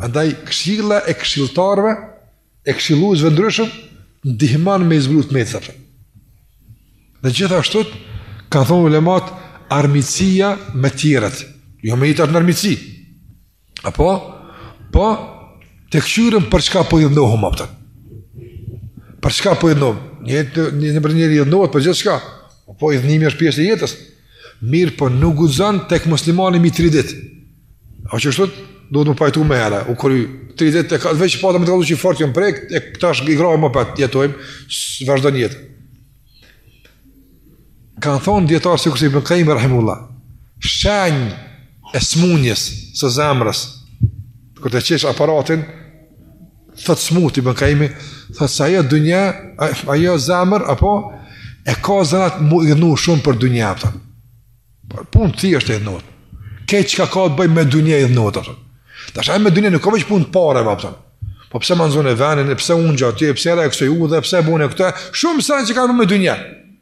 Andaj këshilla e këshilltarëve, e këshilluesve ndryshëm ndihmon me i zbulu të metat. Dhe gjithashtu kanë thonë ulemat armiqësia me tjerët, jo me jetu në armiqësi. Apo po të këqyrën për çka po idhnohum kupton. Për çka po idhnohum? Një një një njeri idhnohet për gjithçka. Po idhnimi është pjesë e jetës. Mirëpo nuk guxon tek muslimani mi 3 ditë. A qeshtu, duhet m'u pajtu, more, u kry, 3 ditë të ka, veç pata me të kallxu që fort jom prekë, e tash i grahim apet, jetojmë, vazhdon jeta. Kanë thonë dijetarët sikurse Ibn Kajimi, rahimehullah, shenjë e smundjes së zemrës, kur t'e qesh aparatin, Thot smut Ibn Kajimi, thot se ajo dunja, ajo zemër, apo, e ka zanat m'u idhnu shumë për dunja, kupton. Për punë të thjeshtë idhnohet. Krejt çka ka të bëjë me dunja idhnohet, kupton. Tash me dunja, nuk ka veç punë të pareve, kupton. Po pse ma nxune venin, pse unë qaty, pse ra e kësoj udhe, pse bone këta, shumë sene që kanë me dunja.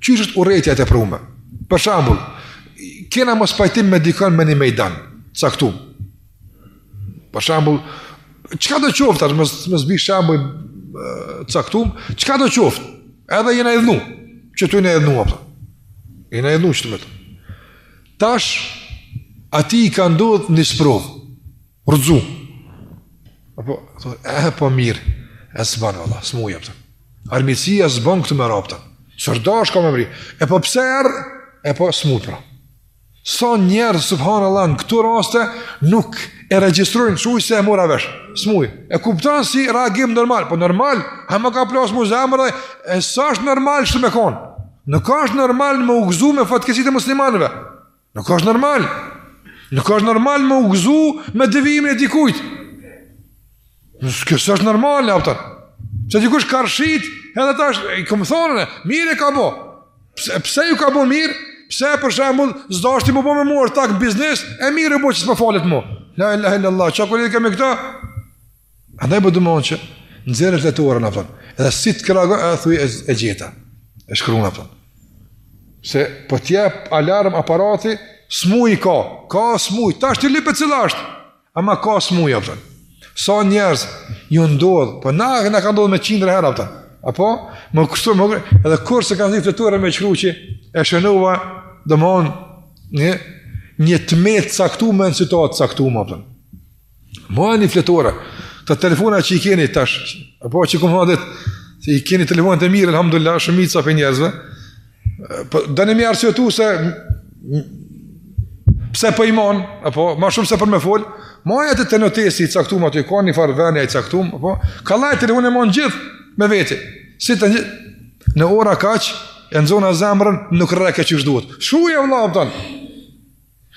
Qysh është urrejtja e teprume? Për shembull, kena mospajtim me dikon në një mejdan t'caktum. Për shembull, çkado qoftë, tash mos bi shembull t'caktum, çkado qoftë, edhe jena idhnu, qështu jena idhnu, a kupton. Jena idhnu qështu me të. Tash, atij i ka ndodhë një sprovë, Rrëzu. Apo, thot, e, po mirë. E subhanAllah, sëmuj, a kupton. Armiqësia s'ban këtë më rapëtëm. S'ërdh ashiqare ka më vri. E po pse ere, e po sëmuj, pra. Sa njerëz, subhanAllah, në këto raste, nuk e regjistrojnë që ujë se e mora vesh. Sëmuj. E kupton si reagim normal. Po normal, a ma ka plasë mu zemrën, e sa është normal shtu me konë. Nuk është normal me u gëzu me fatkeqësit e muslimanëve. Nuk është normal. Nuk është normal me u gëzu me devijimin e dikujt. Nuk është normal, a kupton. Pse dikush ka rrëshqit, edhe tash ti me thonë mirë ju ka bo. Pse, pse ju ka bo mirë? Pse për shembull s'deshti m'u bo me mu ortak biznes, e mirë e bo s'po folet mu. La ilaha illallah, çka kemi me këta? Andaj po domethonë nxjerre fletoren, a kupton. Edhe si të reagon e thuj e, e gjeta. E shkruan atë. Se po ta jep alarm aparati, smuj ka, ka smuj, tash ti lype cila asht. Ama ka smuj atë. Sa njerëz ju ndodh, po ne na ka ndodhur me qindra herë atë. Apo me kështu më edhe kur s'e kam pasë fletore me shkruaj e shënova domon një një tmet caktuar në situatë t'caktuar atë. Maje një fletore, te telefonat që i keni tash, apo që këmë hëndet, që i keni telefonat e mirë, alhamdulillah, shumica prej njerëzve, po, dhe me i arsyetu se, pse pra po i mani, apo, ma shumë se për me folë, maje atë te notesi i caktum aty, ka një farë veni i caktum, apo, ka llaj telefoni e man gjithë me veti, shiqo një, në ora kaqë, e nxana zemrën, nuk reagu qysh duhet. Shkruje, vla,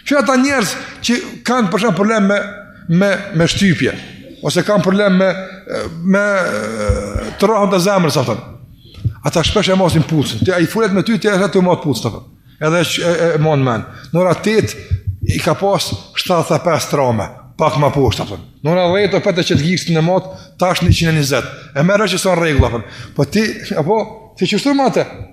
Që ata njerëz që kanë për shembull problem me me me shtypje ose kanë problem me me të rrahme të zemrës, a kupton. Ata shpesh e masin pulsin. Ti ai folet me ty ti edhe tu e mat pulsin, a kupton. Edhe e, e, e mon men. Në ora 8 i ka pas 75 t'rrahme, pak më poshtë apo. Në ora 10 apo kur qet gjigsin e mat, tash 120. E merr që son rregull apo. Po ti apo ti qështu mate?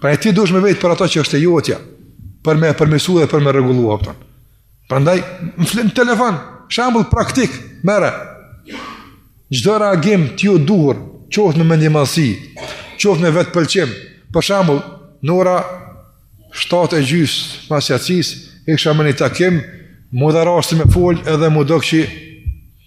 Prandaj ti dush me vetë për ato që është e jotja, për me e përmirësu dhe për me rregullu, a kupton. Prandaj, me fillim telefon, shembull praktik, merre. Çdo reagim t'joduhur, qoftë me mendjemadhësi, qoftë me vetëpëlqim, për shembull, në ora 7 e gjys pas jacis, isha me një takim, m'u dha rasti me folë edhe m'u dok se qi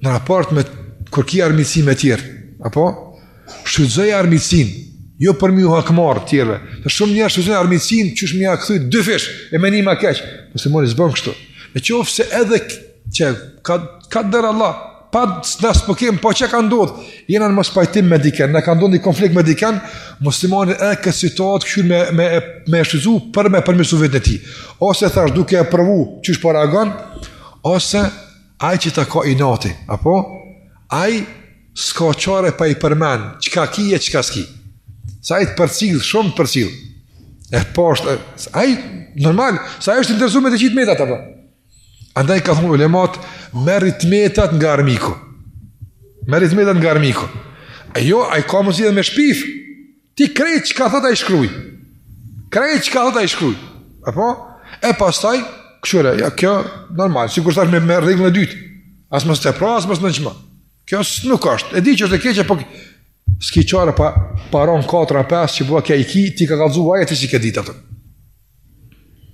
Në raport me kur ki armiqësi me tjerë, apo shfrytëzoj armiqësin, jo për m'u hakmarrë tjerëve. Se shumë njerëz shfrytëzojnë armiqësin qysh me ia kthy dyfish e me ma keq. Po besimtari s'bon kështu. Në qoftë se edhe çka kader Allah, po nëse po kem po çka ka ndodh, jena në mos pajtim me dikën, na ka ndodh një konflikt me dikën, muslimani e këtë situatë kqyr me me me shfrytëzu për me përmirësu veten e tij. Ose thash duke e provu qysh po reagon, ose Ai që ta ka inatin, apo? Ai s'ka çare pa i përmend çka ki e çka s'ki. Sa ai të përcil, shumë të përcil. E pastaj, ai normal, se është interesu me t'i gjet t'metat apo? Andaj kanë thënë ulemat, merri të metat nga armiku. Merri të metat nga armiku. Ajo ai ka mundësi edhe me shpif. Ti krejt çka thot ai shkruj. Krejt çka thot ai shkruj. E po? E pastaj, kqyre, ja, kjo normal, sikur thash me, me rregullën e dytë. As mos tepro, as mos në nëqma. Kjo se nuk është. E di që është e keqe, po s'ki qare pa, pa pranon 4 a 5 që bash kja i ki, t'i ka kallzu ai, ti s'i ke ditë atë.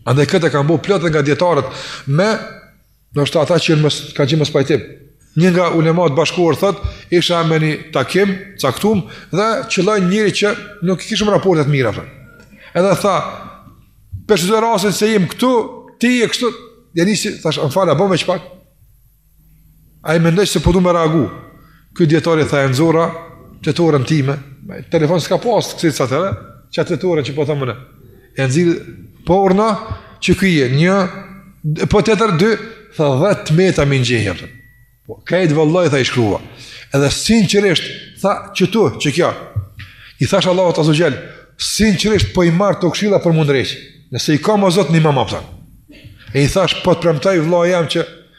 Andaj këtë e kanë bo plot nga dijetarët me Ndoshta ata që mos, kanë qenë mospajtim. Një nga ulemat bashkëkohor thot, isha në një takim, caktum, dhe qëlloi njëri që nuk i kishëm raportet mira. Po. Edhe tha, po shfrytëzoj rasin se jem këtu, ti je kështu, dhe nisi, thash, më falë, a bon veç pak? Ai mendoi se po du me reagu. Ky dijetari tha e nxora fletoren time, me telefon s'ka pas ksajde atëherë, çat fletoren që po them unë. E nxjerr po urdhno që ky një po tetë dy, tha 10 meta m'i gjeti. Po kajt vallai tha i shkruva. Edhe sinqerisht tha qetu, qe kjo. I thash Allahu teala, sinqerisht po i marr kto këshilla për m'u ndreq. Nëse i kam, Zot na mbaptë. E i thash po të premtoj vëllai jem që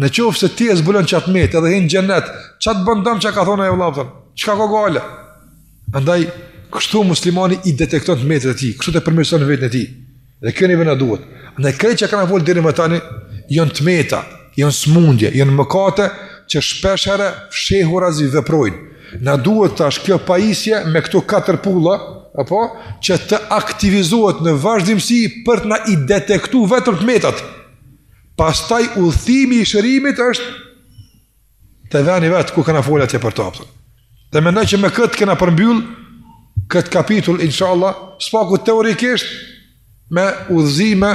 Në qofë se ti e zbulon qat t'metë edhe hin xhennet, qat bon dam çka thanë e vlla, pytën, çka ka gajle? Andaj, kështu muslimani i detekton të metat e tij, kështu e përmirëson veten e tij, dhe kjo neve na duhet. Andaj, krejt çka kena folë deri më tani, janë të meta, janë smundje, janë mëkate, që shpeshherë fshehurazi veprojnë. Na duhet tash kjo pajisje me këto katër pulla, apo që të aktivizohet në vazhdimësi për të na i detektu vetëm të metat. Pastaj udhëtimi i shërimit është te veni vet ku kena fol atje për teuben. Dhe mendoj që me këtë kena përmbyll këtë kapitull, insha Allah, së paku teorikisht me udhëzime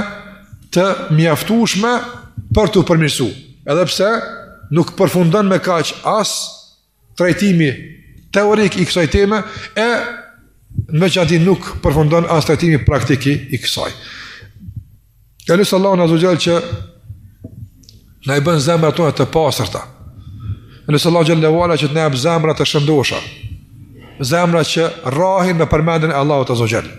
të mjaftueshme për t'u përmirësu. Edhe pse nuk përfundon me kaq as trajtimi teorik i kësaj teme e në veçanti nuk përfundon as trajtimi praktik i kësaj. E lus Allahun azze ue xhel që na i bën zemrat tona të pastërta. E lus Allahun xhele ue ala që të na i bëjë zemrat të shëndosha. Zemrat që rrahin me përmendjen e Allahut azze ue xhel.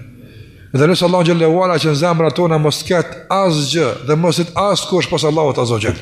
Dhe lus Allahun xhele ue ala që në zemrat tona mos të ketë asgjë dhe mos të ketë askush pos Allahut azze ue xhel.